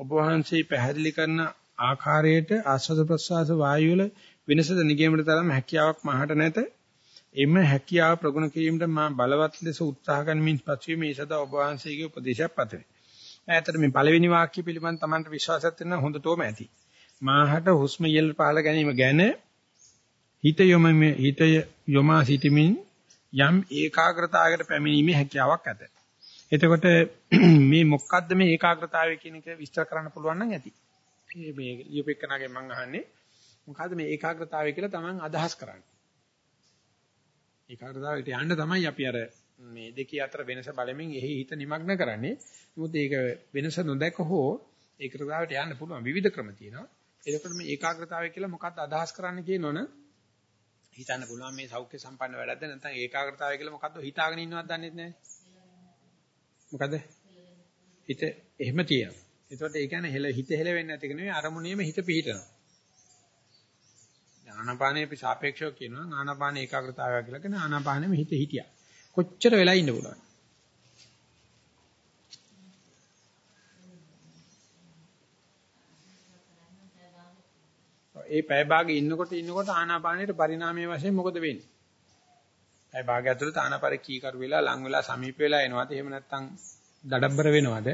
ඔබ වහන්සේ පැහැදිලි කරන ආකාරයට ආස්වාද ප්‍රසවාස වායු වල වෙනසද නිගමනට තරම් හැකියාවක් මහට නැත එම හැකියාව ප්‍රගුණ කිරීමට මා බලවත් ලෙස උත්සාහ ගනිමින් පසුවේ මේ සදා ඔබ වහන්සේගේ උපදේශයක් පතමි. ඈතට මේ පළවෙනි වාක්‍ය පිළිබඳ Tamanට විශ්වාසයක් තියෙන හොඳටම ඇති. මාහට හුස්ම ඉහළ පහළ ගැනීම ගැන හිත යොම හිත යොමා සිටමින් යම් ඒකාග්‍රතාවයකට පැමිණීමේ හැකියාවක් ඇත. එතකොට මේ මොකක්ද මේ ඒකාග්‍රතාවය කියන එක විස්තර කරන්න පුළුවන් නම් ඇති. මේ මේ ලියුපෙකනාගේ මම අහන්නේ මොකද්ද මේ ඒකාග්‍රතාවය කියලා Taman අදහස් කරන්නේ. ඒකාග්‍රතාවයට යන්න තමයි අපි අර මේ දෙකේ අතර වෙනස බලමින් එහි හිත නිමග්න කරන්නේ. මොකද ඒක වෙනස නොදැක හෝ ඒකාග්‍රතාවයට යන්න පුළුවන් විවිධ ක්‍රම තියෙනවා. එතකොට මේ ඒකාග්‍රතාවය කියලා මොකක්ද අදහස් කරන්න කියනවනේ හිතන්න පුළුවන් මේ සෞඛ්‍ය සම්පන්න වැඩක්ද නැත්නම් ඒකාග්‍රතාවය කියලා මොකද්ද හිතාගෙන ඉන්නවද දන්නේ නැහැ. මොකද හිත එහෙම තියෙනවා. ඒකට ඒ කියන්නේ හෙල හිත හෙල වෙන්නේ නැති කෙනෙක් අරමුණේම හිත පිහිටනවා. ආනාපානයේ අපි සාපේක්ෂව කියනවා ආනාපාන ඒකාග්‍රතාවය කියලා කියන ආනාපානෙම හිත හිටියා. කොච්චර වෙලා ඉන්න පුළුවන්. ඒ පැය භාගෙ ඉන්නකොට ඉන්නකොට ආනාපානයේ පරිණාමයේ වශයෙන් මොකද වෙන්නේ? පැය භාගය ඇතුළත ආනාපාර කීකරු වෙලා ලං වෙලා සමීප වෙලා එනවද? එහෙම නැත්නම් දඩබ්බර වෙනවද?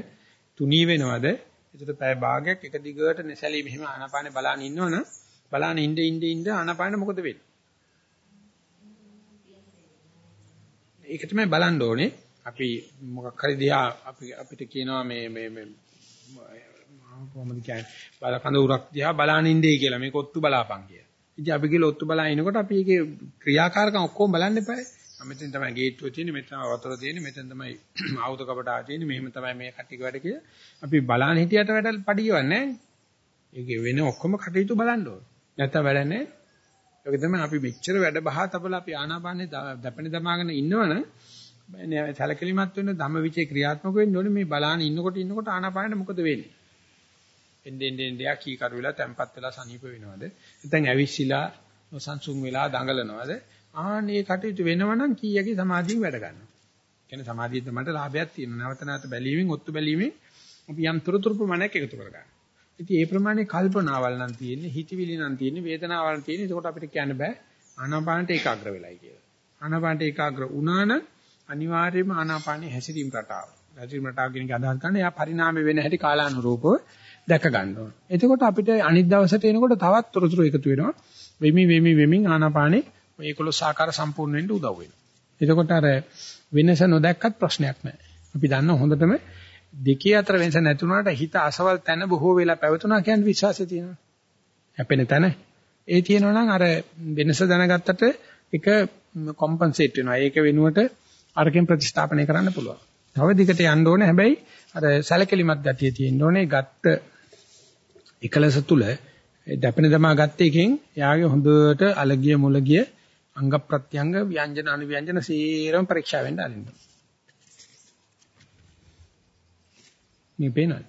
තුනී වෙනවද? ඒකට පැය භාගයක් එක දිගට නැසලී මෙහෙම ආනාපානේ බලාන ඉන්නවනම් බලාන ඉඳ ඉඳ ඉඳ ආනාපානේ මොකද වෙන්නේ? ඒක තමයි බලන්න ඕනේ. අපි මොකක් හරි දිහා අපි අපිට කියනවා මේ මේ මේ කොහොමද කියන්නේ බල කඳ උරක් දිහා බලාන ඉඳී කියලා මේක ඔත්තු බලාපන් කියලා. ඉතින් අපි කියලා ඔත්තු බලා ඉනකොට අපි ඒකේ ක්‍රියාකාරකම් ඔක්කොම බලන්න එපායි. මෙතෙන් තමයි ගේට්ටුව තියෙන්නේ මෙතන වතුර තියෙන්නේ මෙතන තමයි ආයුධ කපටා තියෙන්නේ මෙහෙම තමයි මේ කටික වැඩ කියලා. අපි බලාන හිටියට වැඩ පඩියවන්නේ නැහැ. ඒකේ වෙන ඔක්කොම කටයුතු බලන්න ඕනේ. නැත්තම් වැඩ නැහැ. ඒක තමයි අපි මෙච්චර වැඩ බහා තබලා අපි ආනාපානේ දැපෙන දමාගෙන ඉන්නවනම් සැලකිලිමත් වෙන ධම්මවිචේ ක්‍රියාත්මක වෙන්න ඕනේ මේ බලාන ඉන්නකොට ඉන්නකොට ආනාපානෙට මොකද වෙන්නේ? එන්නේ එන්නේ එන්නේ කී කරු වෙලා තැම්පත් වෙලා සනීප වෙනවද? නැත්නම් ඇවිස්සීලා නොසන්සුන් වෙලා දඟලනවද? ආන්නේ කටයුතු වෙනවනම් කීයගේ සමාධියෙන් වැඩ ගන්නවා. කියන්නේ සමාධිය තමයි ලාභයක් තියෙනවා. නැවත නැවත බැලීමෙන් ඔත්තු බැලීමෙන් අපි යම් තොරතුරු ප්‍රමාණයක් එකතු කර ගන්නවා. ඉතින් ඒ ප්‍රමාණය කල්පනාවල් නම් තියෙන්නේ, හිතවිලි නම් තියෙන්නේ, වේදනාවල් නම් තියෙන්නේ. ඒකට අපිට කියන්න බෑ ආනාපානට ඒකාග්‍ර වෙලයි කියලා. ආනාපානට ඒකාග්‍ර වුණා නම් අනිවාර්යයෙන්ම ආනාපානයේ හැසිරීම රටාව. හැසිරීම රටාව කියන එක අදහස් කරන්නේ යා පරිණාමය වෙන හැටි කාලානුරූපව දැක ගන්න ඕන. එතකොට අපිට අනිත් දවසට එනකොට තවත් තොරතුරු එකතු වෙනවා. වෙමි වෙමි වෙමින් ආනාපානේ මේ 11 ආකාර සම්පූර්ණ වෙන්න උදව් වෙනවා. එතකොට අර වෙනස නොදැක්කත් ප්‍රශ්නයක් නැහැ. අපි දන්න හොඳටම දෙකේ අතර වෙනස නැතුණාට හිත අසවල් තැන බොහෝ වෙලා පැවතුනා කියන්නේ විශ්වාසය තියෙනවා. හැපෙන තැන. ඒ තියෙනවා නම් අර වෙනස දැනගත්තට ඒක කොම්පන්සේට් වෙනවා. ඒක වෙනුවට අරකින් ප්‍රතිස්ථාපනය කරන්න පුළුවන්. තව දිගට යන්න ඕනේ. හැබැයි අර සැලකලිමත් ගතිය තියෙන්න ඕනේ. ගත්ත එකලස තුල දැපෙන දමා ගත්ත එකෙන් එයාගේ හොඳට අලගිය මුලගිය අංග ප්‍රත්‍යංග ව්‍යංජන අනුව්‍යංජන සීරම පරීක්ෂා වෙන්න ආරින්න. මේ පේනවද?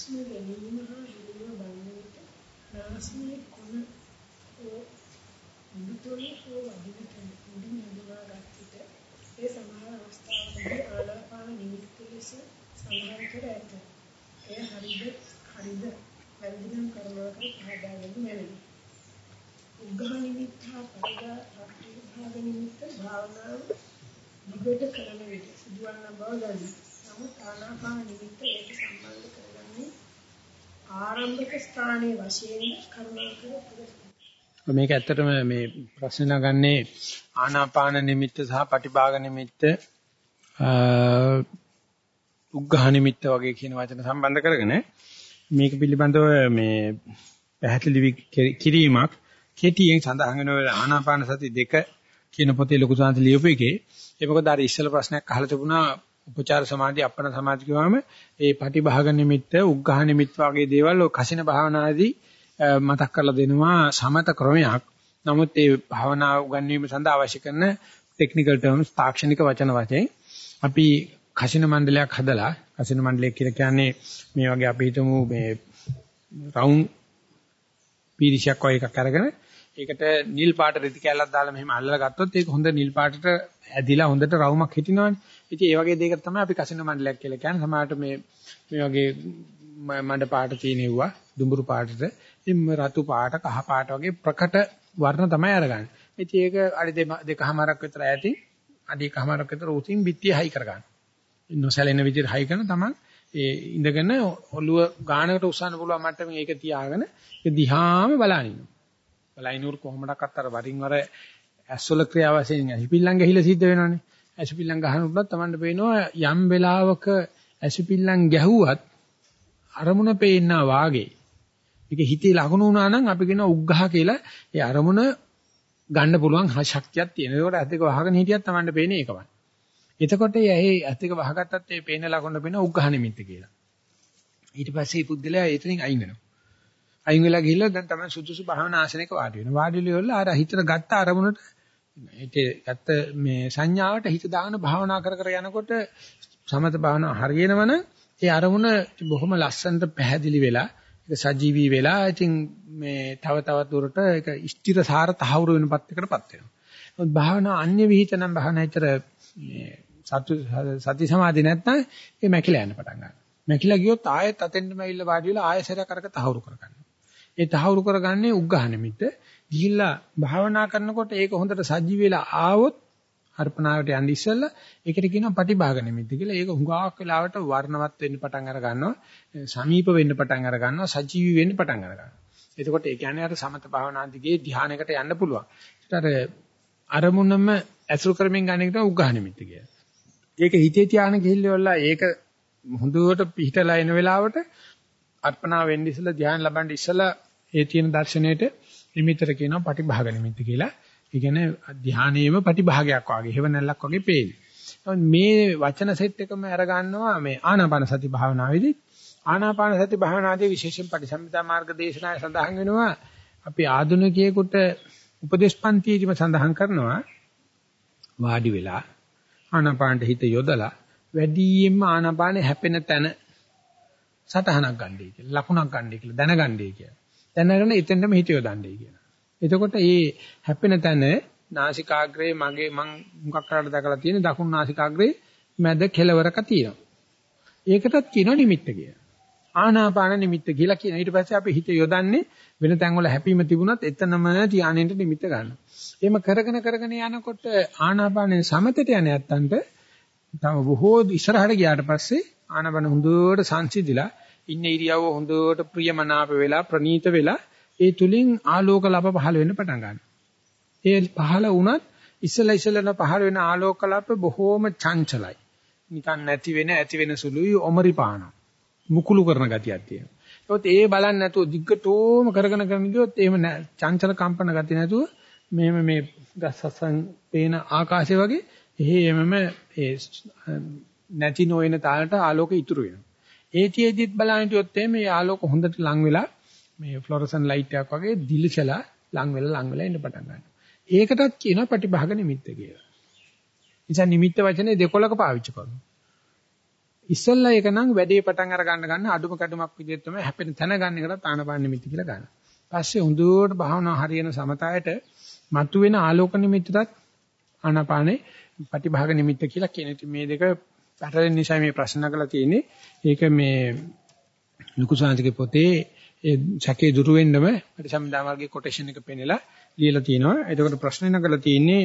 ස්නේ ගැනීම හා හිරීම බලන විට නාස්මේ කොන හෝ මුතුනේ හෝ වදින තැන උඩින් හඳුනා ගත් විට ඒ සමහර අවස්ථාවලදී ආනාපාන නිමිත්ත ලෙස සඳහන් කර ඇත. එය හරිද හරිද වැරදිනම් කරනවා කියලා පහදා ගන්න මැනවි. උග්ඝහ නිමිත්ත හා පරිදා භාග නිමිත්ත භාවනාව විගත කරන විට සිදුවන බව දනි. නමුත් ආනාපාන නිමිත්ත ඒක සම්බන්ධ කරගන්නේ ආරම්භක ස්ථානයේ වශයෙන් කරුණාකර මේක ඇත්තටම මේ ප්‍රශ්න නගන්නේ ආනාපාන නිමිත්ත සහ පටිභාග නිමිත්ත උග්ඝහ නිමිත්ත වගේ කියන වචන සම්බන්ධ කරගෙන මේක පිළිබඳව මේ පැහැදිලි කිරීමක් කෙටියෙන් සඳහන් වෙන ආනාපාන සති දෙක කියන පොතේ ලොකු සාන්ත ලියපු එකේ. ඒ මොකද අර ඉස්සෙල් ප්‍රශ්නයක් අහලා තිබුණා උපචාර සමාධි අපන සමාධි කියවම ඒ පටිභාග නිමිත්ත උග්ඝහ නිමිත්ත වගේ දේවල් ඔය කසින භාවනාදී මතක් කරලා දෙනවා සමත ක්‍රමයක්. නමුත් ඒ භාවනා උගන්වීම සඳහා අවශ්‍ය කරන ටෙක්නිකල් ටර්ම්ස් තාක්ෂණික වචන වශයෙන් අපි කසින මණ්ඩලයක් හදලා කසින මණ්ඩලයක් කියලා කියන්නේ මේ වගේ අපි හිතමු මේ රවුන්ඩ් පීරිෂයක් වගේ එකක් අරගෙන ඒකට නිල් පාට රෙදි කැල්ලක් දාලා මෙහෙම අල්ලලා ගත්තොත් ඒක හොඳ නිල් පාටට ඇදිලා හොඳට රවුමක් හිටිනවනේ. ඉතින් ඒ වගේ දෙයකට තමයි අපි කසින මණ්ඩලයක් කියලා කියන්නේ. සමහරට මේ මේ වගේ මඩ පාට තියෙනවා දුඹුරු පාටට ඉතින් රතු පාට කහ පාට වගේ ප්‍රකට වර්ණ තමයි අරගන්නේ. ඉතින් ඒක අඩි දෙකමාරක් විතර ඈතින් අඩි එකමාරක් විතර උසින් බිත්තිය හයි කරගන්න. නොසැලෙන විදිහට හයි කරන තමන් ඒ ඉඳගෙන ඔළුව ගානකට උස්සන්න පුළුවන් මට්ටමින් ඒක තියාගෙන ඒ දිහාම බලනින්න. බලයිනూరు කොහොමඩක්වත් අර වරින් වර ඇස්වල ක්‍රියාව වශයෙන් ඇසිපිල්ලම් ගහිලා සිද්ධ වෙනවනේ. ඇසිපිල්ලම් ගහන උඩත් තමන්ට පේනවා යම් වෙලාවක ඇසිපිල්ලම් ගැහුවත් අරමුණ පේන්නා වාගේ. මේක හිතේ ලකුණු වුණා නම් අපි කියන උග්ඝහ කියලා ඒ අරමුණ ගන්න පුළුවන් ශක්තියක් තියෙන. ඒකට ඇත්තක වහගෙන හිටියත් තමන්ට පේන්නේ ඒකමයි. එතකොට ඇහි ඇත්තක වහගත්තත් ඒ පේන ලකුණ පේන උග්ඝහ නිමිත්ත කියලා. ඊට පස්සේ පුද්දලයා එතනින් අයින් වෙනවා. අයින් වෙලා ගිහිල්ලා දැන් තමයි සුදුසු භාවනා ආසනයක වාඩි වෙනවා. වාඩි වෙලා අර හිතට ගත්ත අරමුණට හිතේ ගත්ත මේ සංඥාවට හිත දාන භාවනා කර කර යනකොට සමත භාවනා හරියනවන ඒ අරමුණ බොහොම ලස්සනට පැහැදිලි වෙලා ඒක සජීවී වෙලා ඉතින් මේ තව තවත් දුරට ඒක ස්ථිරසාර තහවුරු වෙන පැත්තකටපත් වෙනවා. මොකද භාවනා අන්‍ය විහිිත නම් භාවනා ඇතර මේ සති සමාධි නැත්නම් ඒ මැකිලා යන්න පටන් ගන්නවා. මැකිලා ගියොත් ආයෙත් අතෙන්ටම ඇවිල්ලා වාඩි වෙලා ආයෙසරයක් අරක තහවුරු කරගන්නවා. ඒ තහවුරු කරගන්නේ උග්ඝහ නිමිත්ත. ගිහිල්ලා භාවනා කරනකොට ඒක හොඳට සජීව වෙලා ආවොත් අර්පණාවට යන්න ඉස්සෙල්ලා ඒකට කියනවා පටිභාග නිමිති කියලා. ඒක හුඟක් වෙලාවට වර්ණවත් වෙන්න පටන් අර ගන්නවා. සමීප වෙන්න පටන් අර ගන්නවා. සජීවී වෙන්න පටන් අර ගන්නවා. එතකොට ඒ කියන්නේ අර සමත භාවනාදිගේ ධ්‍යානයකට යන්න පුළුවන්. ඒකට අර අරමුණම ඇසුරු කරමින් ගන්න එක තමයි උග්ඝා නිමිති කියන්නේ. ඒක හිතේ තියාගෙන ගිහිල්ලා ඒක හොඳට පිහිටලා එන වෙලාවට අර්පණා වෙන්න ඉස්සලා ධ්‍යාන ලබන්න ඉස්සලා ඒ තියෙන දර්ශනයේට නිමිතර කියනවා පටිභාග නිමිති කියලා. ඒ කියන්නේ ධ්‍යානයේම පටිභාගයක් වගේ, හේව නැල්ලක් වගේ පේන්නේ. මේ වචන සෙට් එකම අර ගන්නවා මේ ආනාපාන සති භාවනාවේදී ආනාපාන සති භාවනාදී විශේෂයෙන් පරිසම්පදා මාර්ග දේශනාවේ සඳහන් වෙනවා අපි ආධුනිකයෙකුට උපදේශපන්තියේදීම සඳහන් කරනවා වාඩි වෙලා ආනාපානට හිත යොදලා වැඩියෙන්ම ආනාපානේ හැපෙන තැන සටහනක් ගන්නයි කියලා ලකුණක් ගන්නයි කියලා දැනගන්නයි කියලා. දැනගෙන එතෙන්ටම හිත යොදන්නයි කියලා. එතකොට මේ හැපෙන තැන නාසිකාග්‍රේ මගේ මං මුඛක් කරලා දැකලා තියෙන දකුණු නාසිකාග්‍රේ මැද කෙලවරක තියෙනවා. ඒකටත් කියනවා නිමිත්ත කියලා. ආනාපාන නිමිත්ත කියලා කියන. ඊට පස්සේ අපි හිත යොදන්නේ වෙන තැන්වල හැපීම තිබුණත් එතනම ධානයෙන්ට නිමිත්ත ගන්නවා. එහෙම කරගෙන කරගෙන යනකොට ආනාපානෙන් සමතට යන යත්තන්ට තම බොහෝ ඉස්සරහට ගියාට පස්සේ ආනාපාන හොඳට සංසිඳිලා ඉන්න ඉරියව්ව හොඳට ප්‍රියමනාප වෙලා ප්‍රනීත වෙලා ඒ තුලින් ආලෝක ලප පහළ වෙන්න පටන් ගන්නවා. ඒ පහළ වුණත් ඉස්සලා ඉස්සලා පහළ වෙන ආලෝක ලප බොහෝම චංචලයි. නිකන් නැති වෙන ඇති වෙන සුළුයි ඔමරි පානවා. මුකුළු කරන ගතියක් තියෙනවා. ඒත් ඒ බලන්නේ නැතුව දිග්ගටෝම කරගෙන කරගෙන ගියොත් එහෙම චංචල කම්පන ගතිය නැතුව මෙහෙම මේ ගස්සසන් පේන ආකාශය වගේ එහෙමම ඒ නැති නොවන තාලට ආලෝක ඉතුරු වෙනවා. ඒතිෙදිත් බලන්න හිටියොත් මේ ආලෝක හොඳට ලං වෙලා මේ ෆ්ලොරසන් ලයිට් එකක් වගේ දිලිසලා ලං වෙලා ලං වෙලා ඉන්න පටන් ගන්නවා. ඒකටත් කියනවා ප්‍රතිභාග නිමිත්ත කියලා. නිසා නිමිත්ත වචනේ දෙකොලක පාවිච්චි කරනවා. ඉස්සෙල්ලා ඒක නම් වැඩේ පටන් අර ගන්න ගන්න අඩුම කැඩුමක් විදිහට තමයි හැපෙන තැන ගන්න එකට තානපාන නිමිති කියලා ගන්න. පස්සේ හුදුවට භාවනා හරියන සමතයට මතුවෙන ආලෝක නිමිත්තට ආනාපානේ ප්‍රතිභාග නිමිත්ත කියලා කියන ඉතින් මේ දෙක පැටලෙන නිසා මේ ප්‍රශ්න කරලා තියෙන්නේ. ඒක මේ ලුකු සාන්තිගේ පොතේ ඒ සැකේ දුරු වෙන්නම පරිසම්දා මාර්ගයේ කොටේෂන් එක පෙන්නලා ලියලා තියෙනවා. එතකොට ප්‍රශ්න නගලා තියෙන්නේ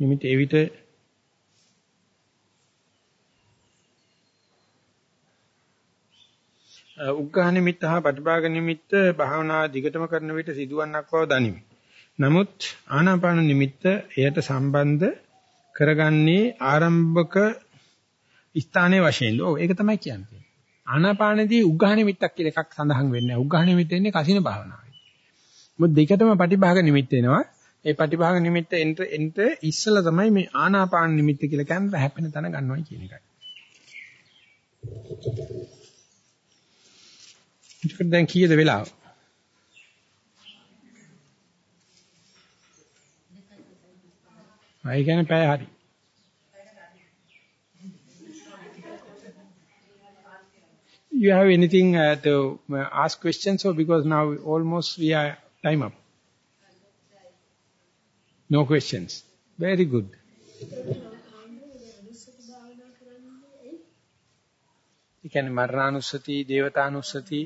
නිමිති එවිට උග්ඝා නිමිත්ත හා ප්‍රතිභාග නිමිත්ත භාවනා දිගටම කරන විට සිදුවන්නක් බව දනිමි. නමුත් ආනාපාන නිමිත්ත එයට සම්බන්ධ කරගන්නේ ආරම්භක ස්ථානයේ වශයෙන්. ඔව් ඒක තමයි කියන්නේ. ආනාපානදී උග්ඝා නිමිත්තක් කියලා එකක් සඳහන් වෙන්නේ නැහැ. උග්ඝා නිමිත්ත එන්නේ කසින භාවනාවයි. මොකද දෙකටම ප්‍රතිභාග නිමිත්ත එනවා. ඒ ප්‍රතිභාග නිමිත්ත එන්ට එන්ට ඉස්සලා තමයි මේ ආනාපාන නිමිත්ත කියලා කියන්නේ හැපෙන තැන ගන්නවයි කියන එකයි. ඒකට දැන් කීයද වෙලාව? අය කියන්නේ පැය හරි. You have anything uh, to uh, ask questions or because now almost we are time up? No questions. Very good. ඒ කියන්නේ මරණානුස්සති, දේවතානුස්සති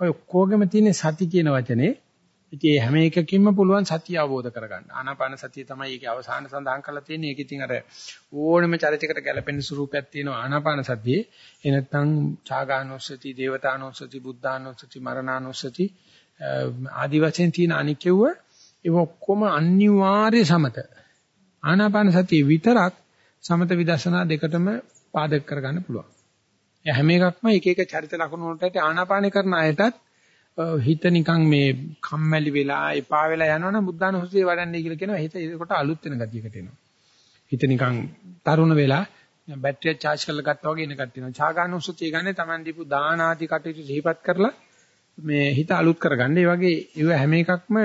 ඔය ඔක්කොගෙම තියෙන සති කියන වචනේ ඉතින් හැම එකකින්ම පුළුවන් සතිය අවබෝධ කරගන්න. ආනාපාන සතිය තමයි ඒකේ අවසාන සඳහන් කරලා තියෙන්නේ. ඒක ඉතින් අර ඕනම චරිතයකට ගැලපෙන ස්වරූපයක් තියෙනවා ආනාපාන සතියේ. ඒ නැත්නම් ඡාගානුස්සති, දේවතානුස්සති, බුද්ධානුස්සති, මරණානුස්සති ආදි වශයෙන් තියෙන අනිකෙව්ව ඒ ඔක්කොම අනිවාර්ය සමත. ආනාපාන සතිය විතරක් සමත විදර්ශනා දෙකටම පාදක කරගන්න පුළුවන්. හැම එකක්ම එක එක චරිත ලක්ෂණ වලට ආනාපාන කරන අයටත් හිත නිකන් මේ කම්මැලි වෙලා එපා වෙලා යනවනම් බුද්ධානුස්සතිය වඩන්නේ කියලා කියනවා හිත ඒකට අලුත් වෙන ගතියකට එනවා හිත නිකන් තරුණ වෙලා බැටරිය charge කරලා ගත්තා වගේ එන ගතිය වෙනවා ඡාගානුස්සතිය ගන්නේ Taman දීපු දාන ආදී කටයුතු සිහිපත් කරලා මේ හිත අලුත් කරගන්න. ඒ වගේ ඒව හැම එකක්ම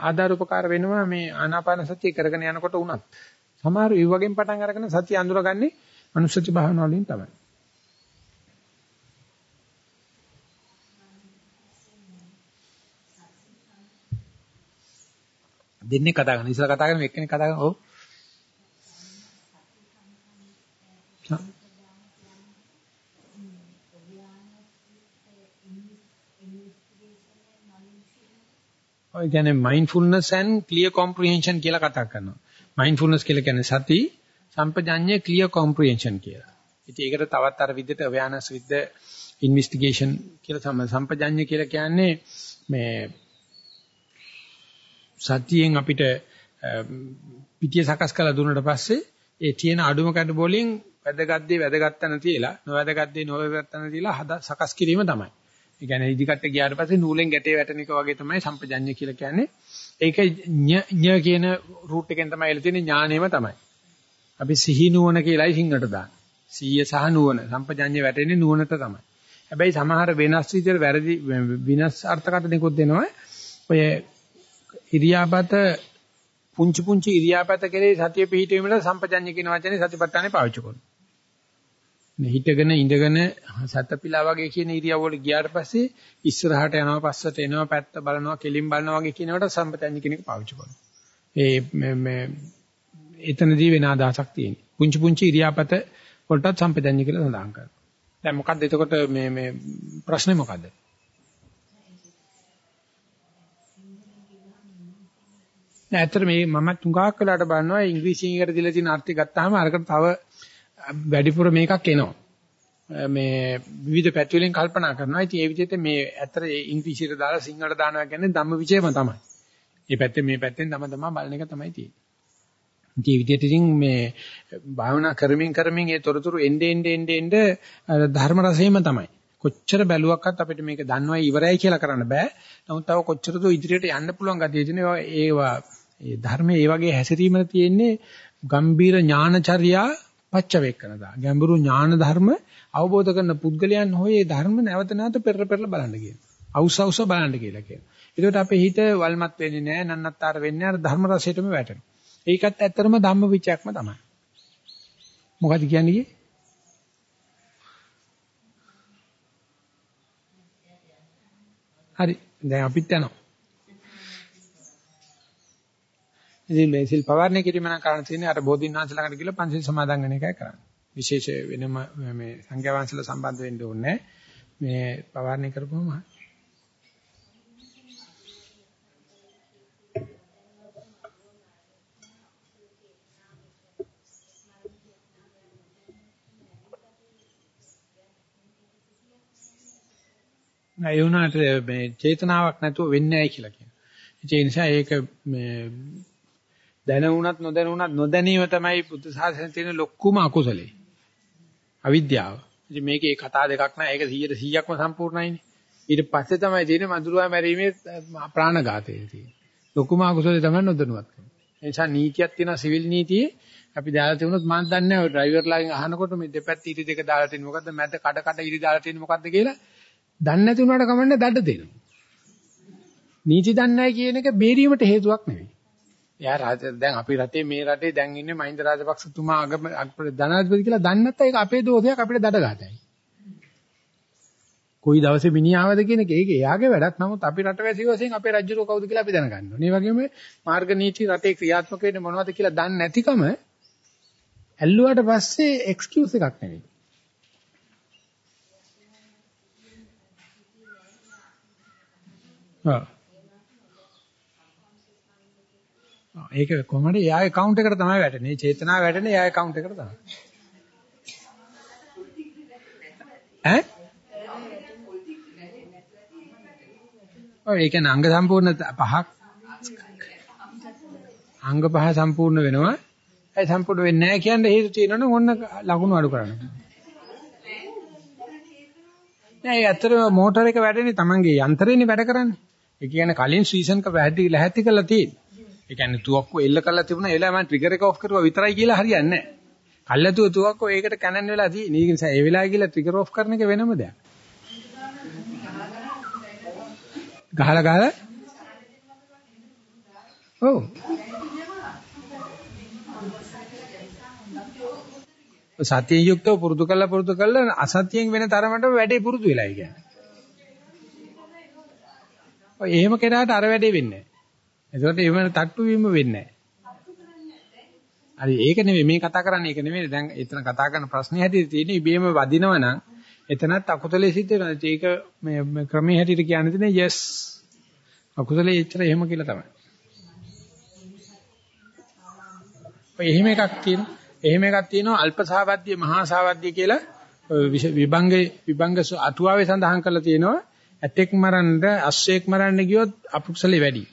ආධාර උපකාර වෙනවා මේ ආනාපාන සතිය කරගෙන යනකොට උනත්. සමහර ඒ වගේම පටන් අරගෙන සතිය අඳුරගන්නේ අනුස්සති භාවනාව වලින් තමයි. දෙන්නේ කතා කරන. ඉස්සලා කතා කරන එක්කෙනෙක් කතා කරන. ඔව්. ඔය කියන්නේ mindfulness and clear comprehension කියලා කතා කරනවා. mindfulness කියලා කියන්නේ සති සම්පජඤ්ඤය clear comprehension කියලා. ඉතින් ඒකට තවත් අර විදිහට awareness with the investigation කියලා තමයි සම්පජඤ්ඤය කියලා කියන්නේ මේ සතියෙන් අපිට පිටිය සකස් කරලා දුන්නාට පස්සේ ඒ තියෙන අඩුම කඩ වලින් වැදගත් දේ වැදගත් තැන තියලා නොවැදගත් දේ නොවැදගත් තැන තියලා හද සකස් කිරීම තමයි. ඒ කියන්නේ ඉදිකට ගියාට පස්සේ නූලෙන් ගැටේ වැටෙන එක වගේ තමයි සම්පජඤ්ඤය කියලා කියන්නේ. ඒක ඤ කියන රූට් එකෙන් තමයි එළ තියෙන ඥානෙම තමයි. අපි සිහි නුවණ කියලායි සිංහට දාන්නේ. සීය සහ නුවණ සම්පජඤ්ඤය වැටෙන්නේ නුවණට තමයි. හැබැයි සමහර වෙනස් විදිහට වැරදි විනාශ අර්ථකථනයකුත් දෙනවා. ඔය ඉරියාපත පුංචි පුංචි ඉරියාපත කෙරේ සතිය පිහිටීමල සම්පජඤ්ඤ කියන වචනේ සතිපට්ඨානේ පාවිච්චි කරනවා. මේ හිටගෙන ඉඳගෙන සතපිලා වගේ කියන ඉරියව් වල ගියාට පස්සේ ඉස්සරහට යනවා පස්සට එනවා පැත්ත බලනවා කෙලින් බලනවා වගේ කියනකොට සම්පජඤ්ඤ කියන එක පාවිච්චි කරනවා. ඒ මේ එතනදී වෙන අදහසක් තියෙනවා. පුංචි පුංචි ඉරියාපත වලටත් සම්පජඤ්ඤ කියලා සඳහන් කරනවා. දැන් මොකද්ද එතකොට මේ මේ ප්‍රශ්නේ මොකද්ද? නෑ ඇත්තට මේ මම තුඟාක් වෙලාට බලනවා ඉංග්‍රීසියෙන් එකට දීලා තියෙන අර්ථය ගත්තාම අරකට තව වැඩිපුර මේකක් එනවා. මේ විවිධ පැති වලින් කල්පනා කරනවා. ඉතින් ඒ විදිහට මේ ඇත්තට ඉංග්‍රීසියට දාලා සිංහලට දානවා කියන්නේ ධම්මවිචයම තමයි. මේ පැත්තෙන් මේ පැත්තෙන් තම තමා බලන එක තමයි තියෙන්නේ. ඉතින් මේ විදිහට ඉතින් මේ භාවනා කරමින් කරමින් ඒ තොරතුරු එnde end end end ධර්ම රසයම තමයි. කොච්චර බැලුවක්වත් අපිට මේක දන්නවයි ඉවරයි කියලා කරන්න බෑ. නමුත් තව කොච්චරද ඉදිරියට යන්න පුළුවන් ගතිය තියෙනවා. ඒවා ඒ ධර්මයේ ඒ වගේ හැසිරීම තියෙන්නේ ගම්බීර ඥානචර්යා පච්චවේක්කනදා. ගැඹුරු ඥාන ධර්ම අවබෝධ කරන පුද්ගලයන් හොයේ ධර්ම නැවත නැවත පෙර පෙරල බලන්න කියනවා. අවුස් අවුස් බලන්න කියලා කියනවා. ඒකට අපේ හිත වල්මත් වෙන්නේ නැහැ, නන්නත්තර වෙන්නේ නැහැ, ධර්ම රසයටම වැටෙනවා. ඒකත් ඇත්තරම ධම්ම විචයක්ම තමයි. මොකද කියන්නේ? හරි. දැන් අපිත් යනවා. ඉතින් මේ සිල් පවර්ණය කිරීම නම් කරන්න තියෙන්නේ අර බෝධින්වහන්සේ ළඟට ගිහලා පන්සිල් සමාදන් වෙන එකයි කරන්නේ. විශේෂ වෙනම මේ සංඝයා වහන්සේලා සම්බන්ධ වෙන්න ඕනේ මේ පවර්ණය කරපුවම ඒ වුණාට මේ චේතනාවක් නැතුව වෙන්නේ නැහැ කියලා කියනවා. ඒ නිසා ඒක මේ දැනුණත් නොදැනුණත් නොදැනීම තමයි බුද්ධ ශාසනයේ තියෙන ලොකුම අකුසලේ. අවිද්‍යාව. ඉතින් මේකේ කතා දෙකක් නෑ. ඒක 100%ක්ම සම්පූර්ණයිනේ. ඊට පස්සේ තමයි තියෙන්නේ මధుරවා මැරීමේ ප්‍රාණඝාතය තියෙන්නේ. ලොකුම අකුසලේ තමයි නොදැනුවත්කම. ඒ නිසා නීතියක් තියෙනවා සිවිල් නීතියේ අපි දාලා තිබුණොත් මම දන්නේ නැහැ ඔය ඩ්‍රයිවර්ලාගෙන් අහනකොට මේ දෙපැත්ත ඉරි දෙක දාලා තියෙන්නේ මොකද්ද මැද කඩ කඩ ඉරි දාලා තියෙන්නේ මොකද්ද කියලා දන්නේ නැති වුණාට කමන්නේ දඩ දෙනවා. නීති දන්නේ නැහැ කියන එක බේරීමට හේතුවක් නෙවෙයි. එයා රාජ දැන් අපි රටේ මේ රටේ දැන් ඉන්නේ මහින්ද රාජපක්ෂතුමා අගම ධනාධිපති කියලා දන්නේ නැත්නම් ඒක අපේ දෝෂයක් අපිට දඩගාතයි. කොයි දවසේ මිනිහාවද කියන එක ඒක එයාගේ වැඩක්. නමුත් අපි රටවැසිය වශයෙන් අපේ රජුරෝ කවුද කියලා අපි දැනගන්න ඕනේ. ඒ වගේම මාර්ග නීති රටේ ක්‍රියාත්මක වෙන්නේ මොනවද කියලා දන්නේ නැතිකම ඇල්ලුවාට පස්සේ එක්ස්කියුස් එකක් නෙවෙයි. ආ ඒක කොහොමද එයාගේ account එකට තමයි වැටෙන්නේ. චේතනාව වැටෙන්නේ එයාගේ account එකට තමයි. ඈ? ඔය ඒ කියන්නේ අංග සම්පූර්ණ පහක් අංග පහ සම්පූර්ණ වෙනවා. ඒ සම්පූර්ණ වෙන්නේ නැහැ කියන්නේ හේතු තියෙනවනේ ඕන්න ලකුණු අඩු කරන්න. නෑ ඒ ඇත්තටම මෝටර එක වැඩෙන්නේ Tamange යන්ත්‍රේනේ වැඩ කරන්නේ. ඒ කියන්නේ කලින් සීසන් එක වැඩි ලැහැත්ති කරලා තියෙන්නේ. ඒ කියන්නේ තුවක්කුව එල්ල කරලා තිබුණා එලා මම ට්‍රිගර් එක ඔෆ් කරුවා විතරයි කියලා හරියන්නේ නැහැ. කල්ලාතුව තුවක්කුව ඒකට කනන් වෙලා තියෙන. ඒ නිසා ඒ වෙලාවේ ගිහලා ට්‍රිගර් ඔෆ් කරන එක වෙනම දෙයක්. ගහලා ගහලා ඔව් සතියෙන් යුක්තව පුරුදු කළා පුරුදු කළා අසතියෙන් වෙන තරමට වැඩේ පුරුදු වෙලා ඒ කියන්නේ. ඔය එහෙම කෙනාට අර වැඩේ වෙන්නේ එතකොට එහෙම තට්ටු වීම වෙන්නේ නැහැ. ඒක නෙමෙයි මේ කතා කරන්නේ ඒක නෙමෙයි. දැන් එතන කතා කරන ප්‍රශ්නේ හැටියට තියෙන්නේ ඉබේම වදිනවා නම් එතනත් අකුතලේ සිද්ධ වෙනවා. ඒක මේ ක්‍රමයේ හැටියට කියන්නේ yes අකුසලයේ එච්චර එහෙම කියලා තමයි. ඔය එහෙම එකක් තියෙනවා. එහෙම එකක් තියෙනවා අල්ප සාවද්‍ය මහා සාවද්‍ය කියලා විභංගේ විභංග අටුවාවේ සඳහන් කරලා තියෙනවා. ඇතෙක් මරන්න අස්සෙක් මරන්න ගියොත් අකුසලේ වැඩි.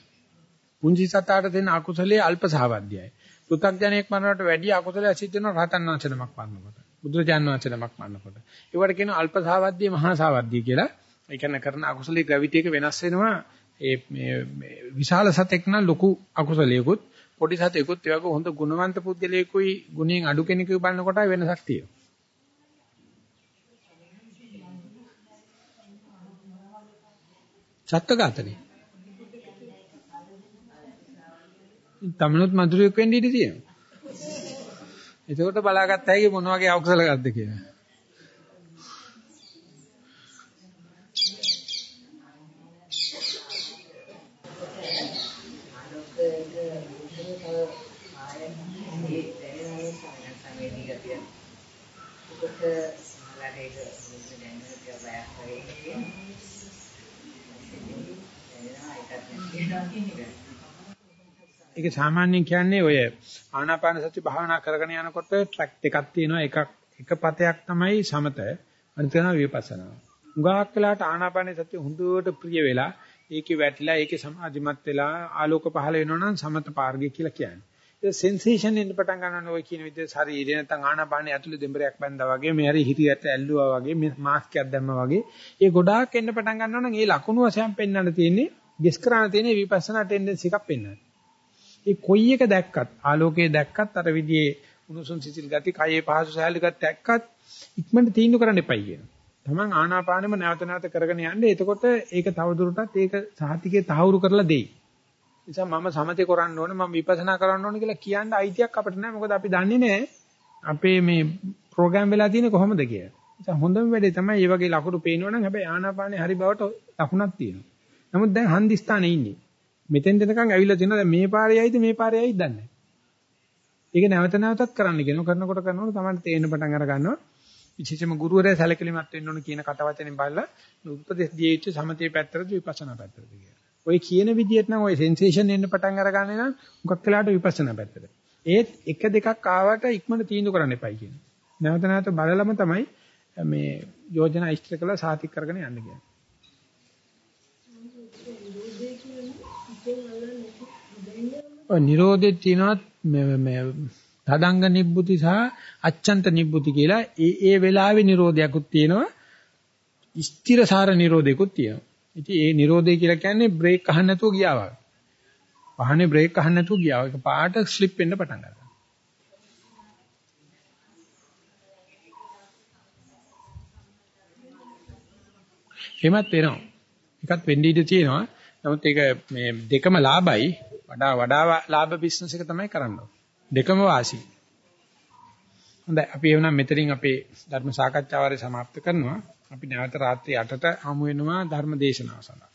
පුංචි සතාට තියෙන අකුසලයේ අල්ප සාවද්‍යයි. පෘථග්ජනයෙක් මරනට වැඩි අකුසලයක් සිද්ධ වෙනවා රහතන් වහන්සේ නමක් මරනකොට. බුදුරජාන් වහන්සේ නමක් මරනකොට. ඒවට කියනවා අල්ප සාවද්‍ය මහා සාවද්‍ය කියලා. ඒ කියන්නේ කරන අකුසලයේ ග්‍රැවිටි එක වෙනස් වෙනවා. ඒ මේ විශාල සතෙක් නම් ලොකු අකුසලයකුත් පොඩි සතෙකුත් ඒ වගේ හොඳ ගුණවන්ත පුද්ගලයෙකුයි ගුණයෙන් අඩු කෙනෙකුයි බලනකොට වෙනසක් තියෙනවා. සත්ත්වඝාතනේ. තමනුත් මధుරයක් වෙන්න ඉඩ තියෙනවා. එතකොට බලාගත්ත හැකි මොන වගේ අකුසල කරද්ද කියලා. ඒක සාමාන්‍යයෙන් කියන්නේ ඔය ආනාපාන සති භාවනා කරගෙන යනකොට ට්‍රැක් දෙකක් තියෙනවා එකක් එක පතයක් තමයි සමත අනිත් එක විපස්සනා. උගාක් වෙලාට ආනාපාන සතිය හොඳට ප්‍රිය වෙලා ඒකේ වැටිලා ඒකේ සමාධිමත් වෙලා ආලෝක පහළ වෙනවා නම් සමත පාර්ගය කියලා කියන්නේ. ඒ සෙන්සේෂන් එන්න පටන් ගන්නවනේ ඔය කියන විදිහට ශරීරය නැත්නම් ආනාපානේ ඇතුලේ දෙඹරයක් බැඳා වගේ මේ හරි හිරියට ඇල්ලුවා වගේ මේ මාස්ක් එකක් දැම්මා වගේ ඒ ගොඩාක් එන්න පටන් ගන්නවා නම් ඒ ලකුණු වශයෙන් පෙන්වන්න තියෙන්නේ ගෙස් කරන්න තියෙන්නේ විපස්සනා ටෙන්ඩන්සි එකක් පෙන්වන්න. ඒ කොයි එක දැක්කත් ආලෝකයේ දැක්කත් අර විදිහේ උණුසුම් සිසිල් ගති කයේ පහසු සහැල්ලු ගති දැක්කත් ඉක්මනට තීන්දුව කරන්න එපයි කියනවා. තමන් ආනාපානෙම නැවත නැවත කරගෙන යන්නේ එතකොට ඒක තවදුරටත් ඒක සාහිතිකේ තහවුරු කරලා දෙයි. නිසා මම සමතේ කරන්න ඕනේ මම විපස්සනා කරන්න ඕනේ කියලා කියන්න අයිතියක් අපිට නැහැ. මොකද අපි දන්නේ නැහැ අපේ මේ ප්‍රෝග්‍රෑම් වෙලා තියෙන්නේ කොහොමද කියලා. නිසා හොඳම වැඩේ තමයි මේ වගේ ලකුණු පේනවනම් හැබැයි ආනාපානේ හරි බවට ලකුණක් තියෙනවා. නමුත් දැන් හන්දි ස්ථානේ ඉන්නේ. මෙතෙන් දෙනකන් ඇවිල්ලා තියෙනවා දැන් මේ පාරේ යයිද මේ පාරේ යයිද දන්නේ නැහැ. ඒක නැවත නැවතත් කරන්න කියනවා. කරනකොට කරනකොට තමයි තේරෙන පටන් අර ගන්නවා. විශේෂම ගුරුවරයා සැලකිලිමත් වෙන්න ඕන කියන කතාවචනෙන් බලලා උපදෙස් දිය යුතු සමතේ පැත්තට විපස්සනා පැත්තට කියලා. ඔය කියන විදිහට නම් ඔය සෙන්සේෂන් එන්න පටන් අරගන්නේ නම් මුගක් වෙලාට විපස්සනා පැත්තට. ඒත් එක දෙකක් ආවට ඉක්මනට තීන්දුව කරන්න එපයි කියන්නේ. නැවත නැවත බලලම තමයි මේ යෝජනා ඉෂ්ට කළා සාතික් කරගෙන යන්න කියන්නේ. ඔය නිරෝධේ තියෙනවා මේ තදංග නිබ්බුති සහ අච්ඡන්ත නිබ්බුති කියලා ඒ ඒ වෙලාවේ නිරෝධයක්ත් තියෙනවා. ස්ථිරසාර නිරෝධයක්ත් තියෙනවා. ඉතින් ඒ නිරෝධය කියලා කියන්නේ බ්‍රේක් අහන්න නැතුව ගියා වගේ. වාහනේ බ්‍රේක් අහන්න නැතුව ගියා. ඒක පාට ස්ලිප් වෙන්න පටන් ගන්නවා. එහෙමත් වෙනවා. එකත් වෙන්න ඉඩ තියෙනවා. නමුත් ඒක මේ දෙකම ලාභයි. වඩා වඩා ලාභ බිස්නස් එක තමයි කරන්න දෙකම වාසි. හොඳයි අපි එවනම් මෙතනින් අපේ ධර්ම සාකච්ඡාව හරි සමාප්ත කරනවා. අපි නැවත රාත්‍රී 8ට හමු වෙනවා ධර්ම දේශනාව සඳහා.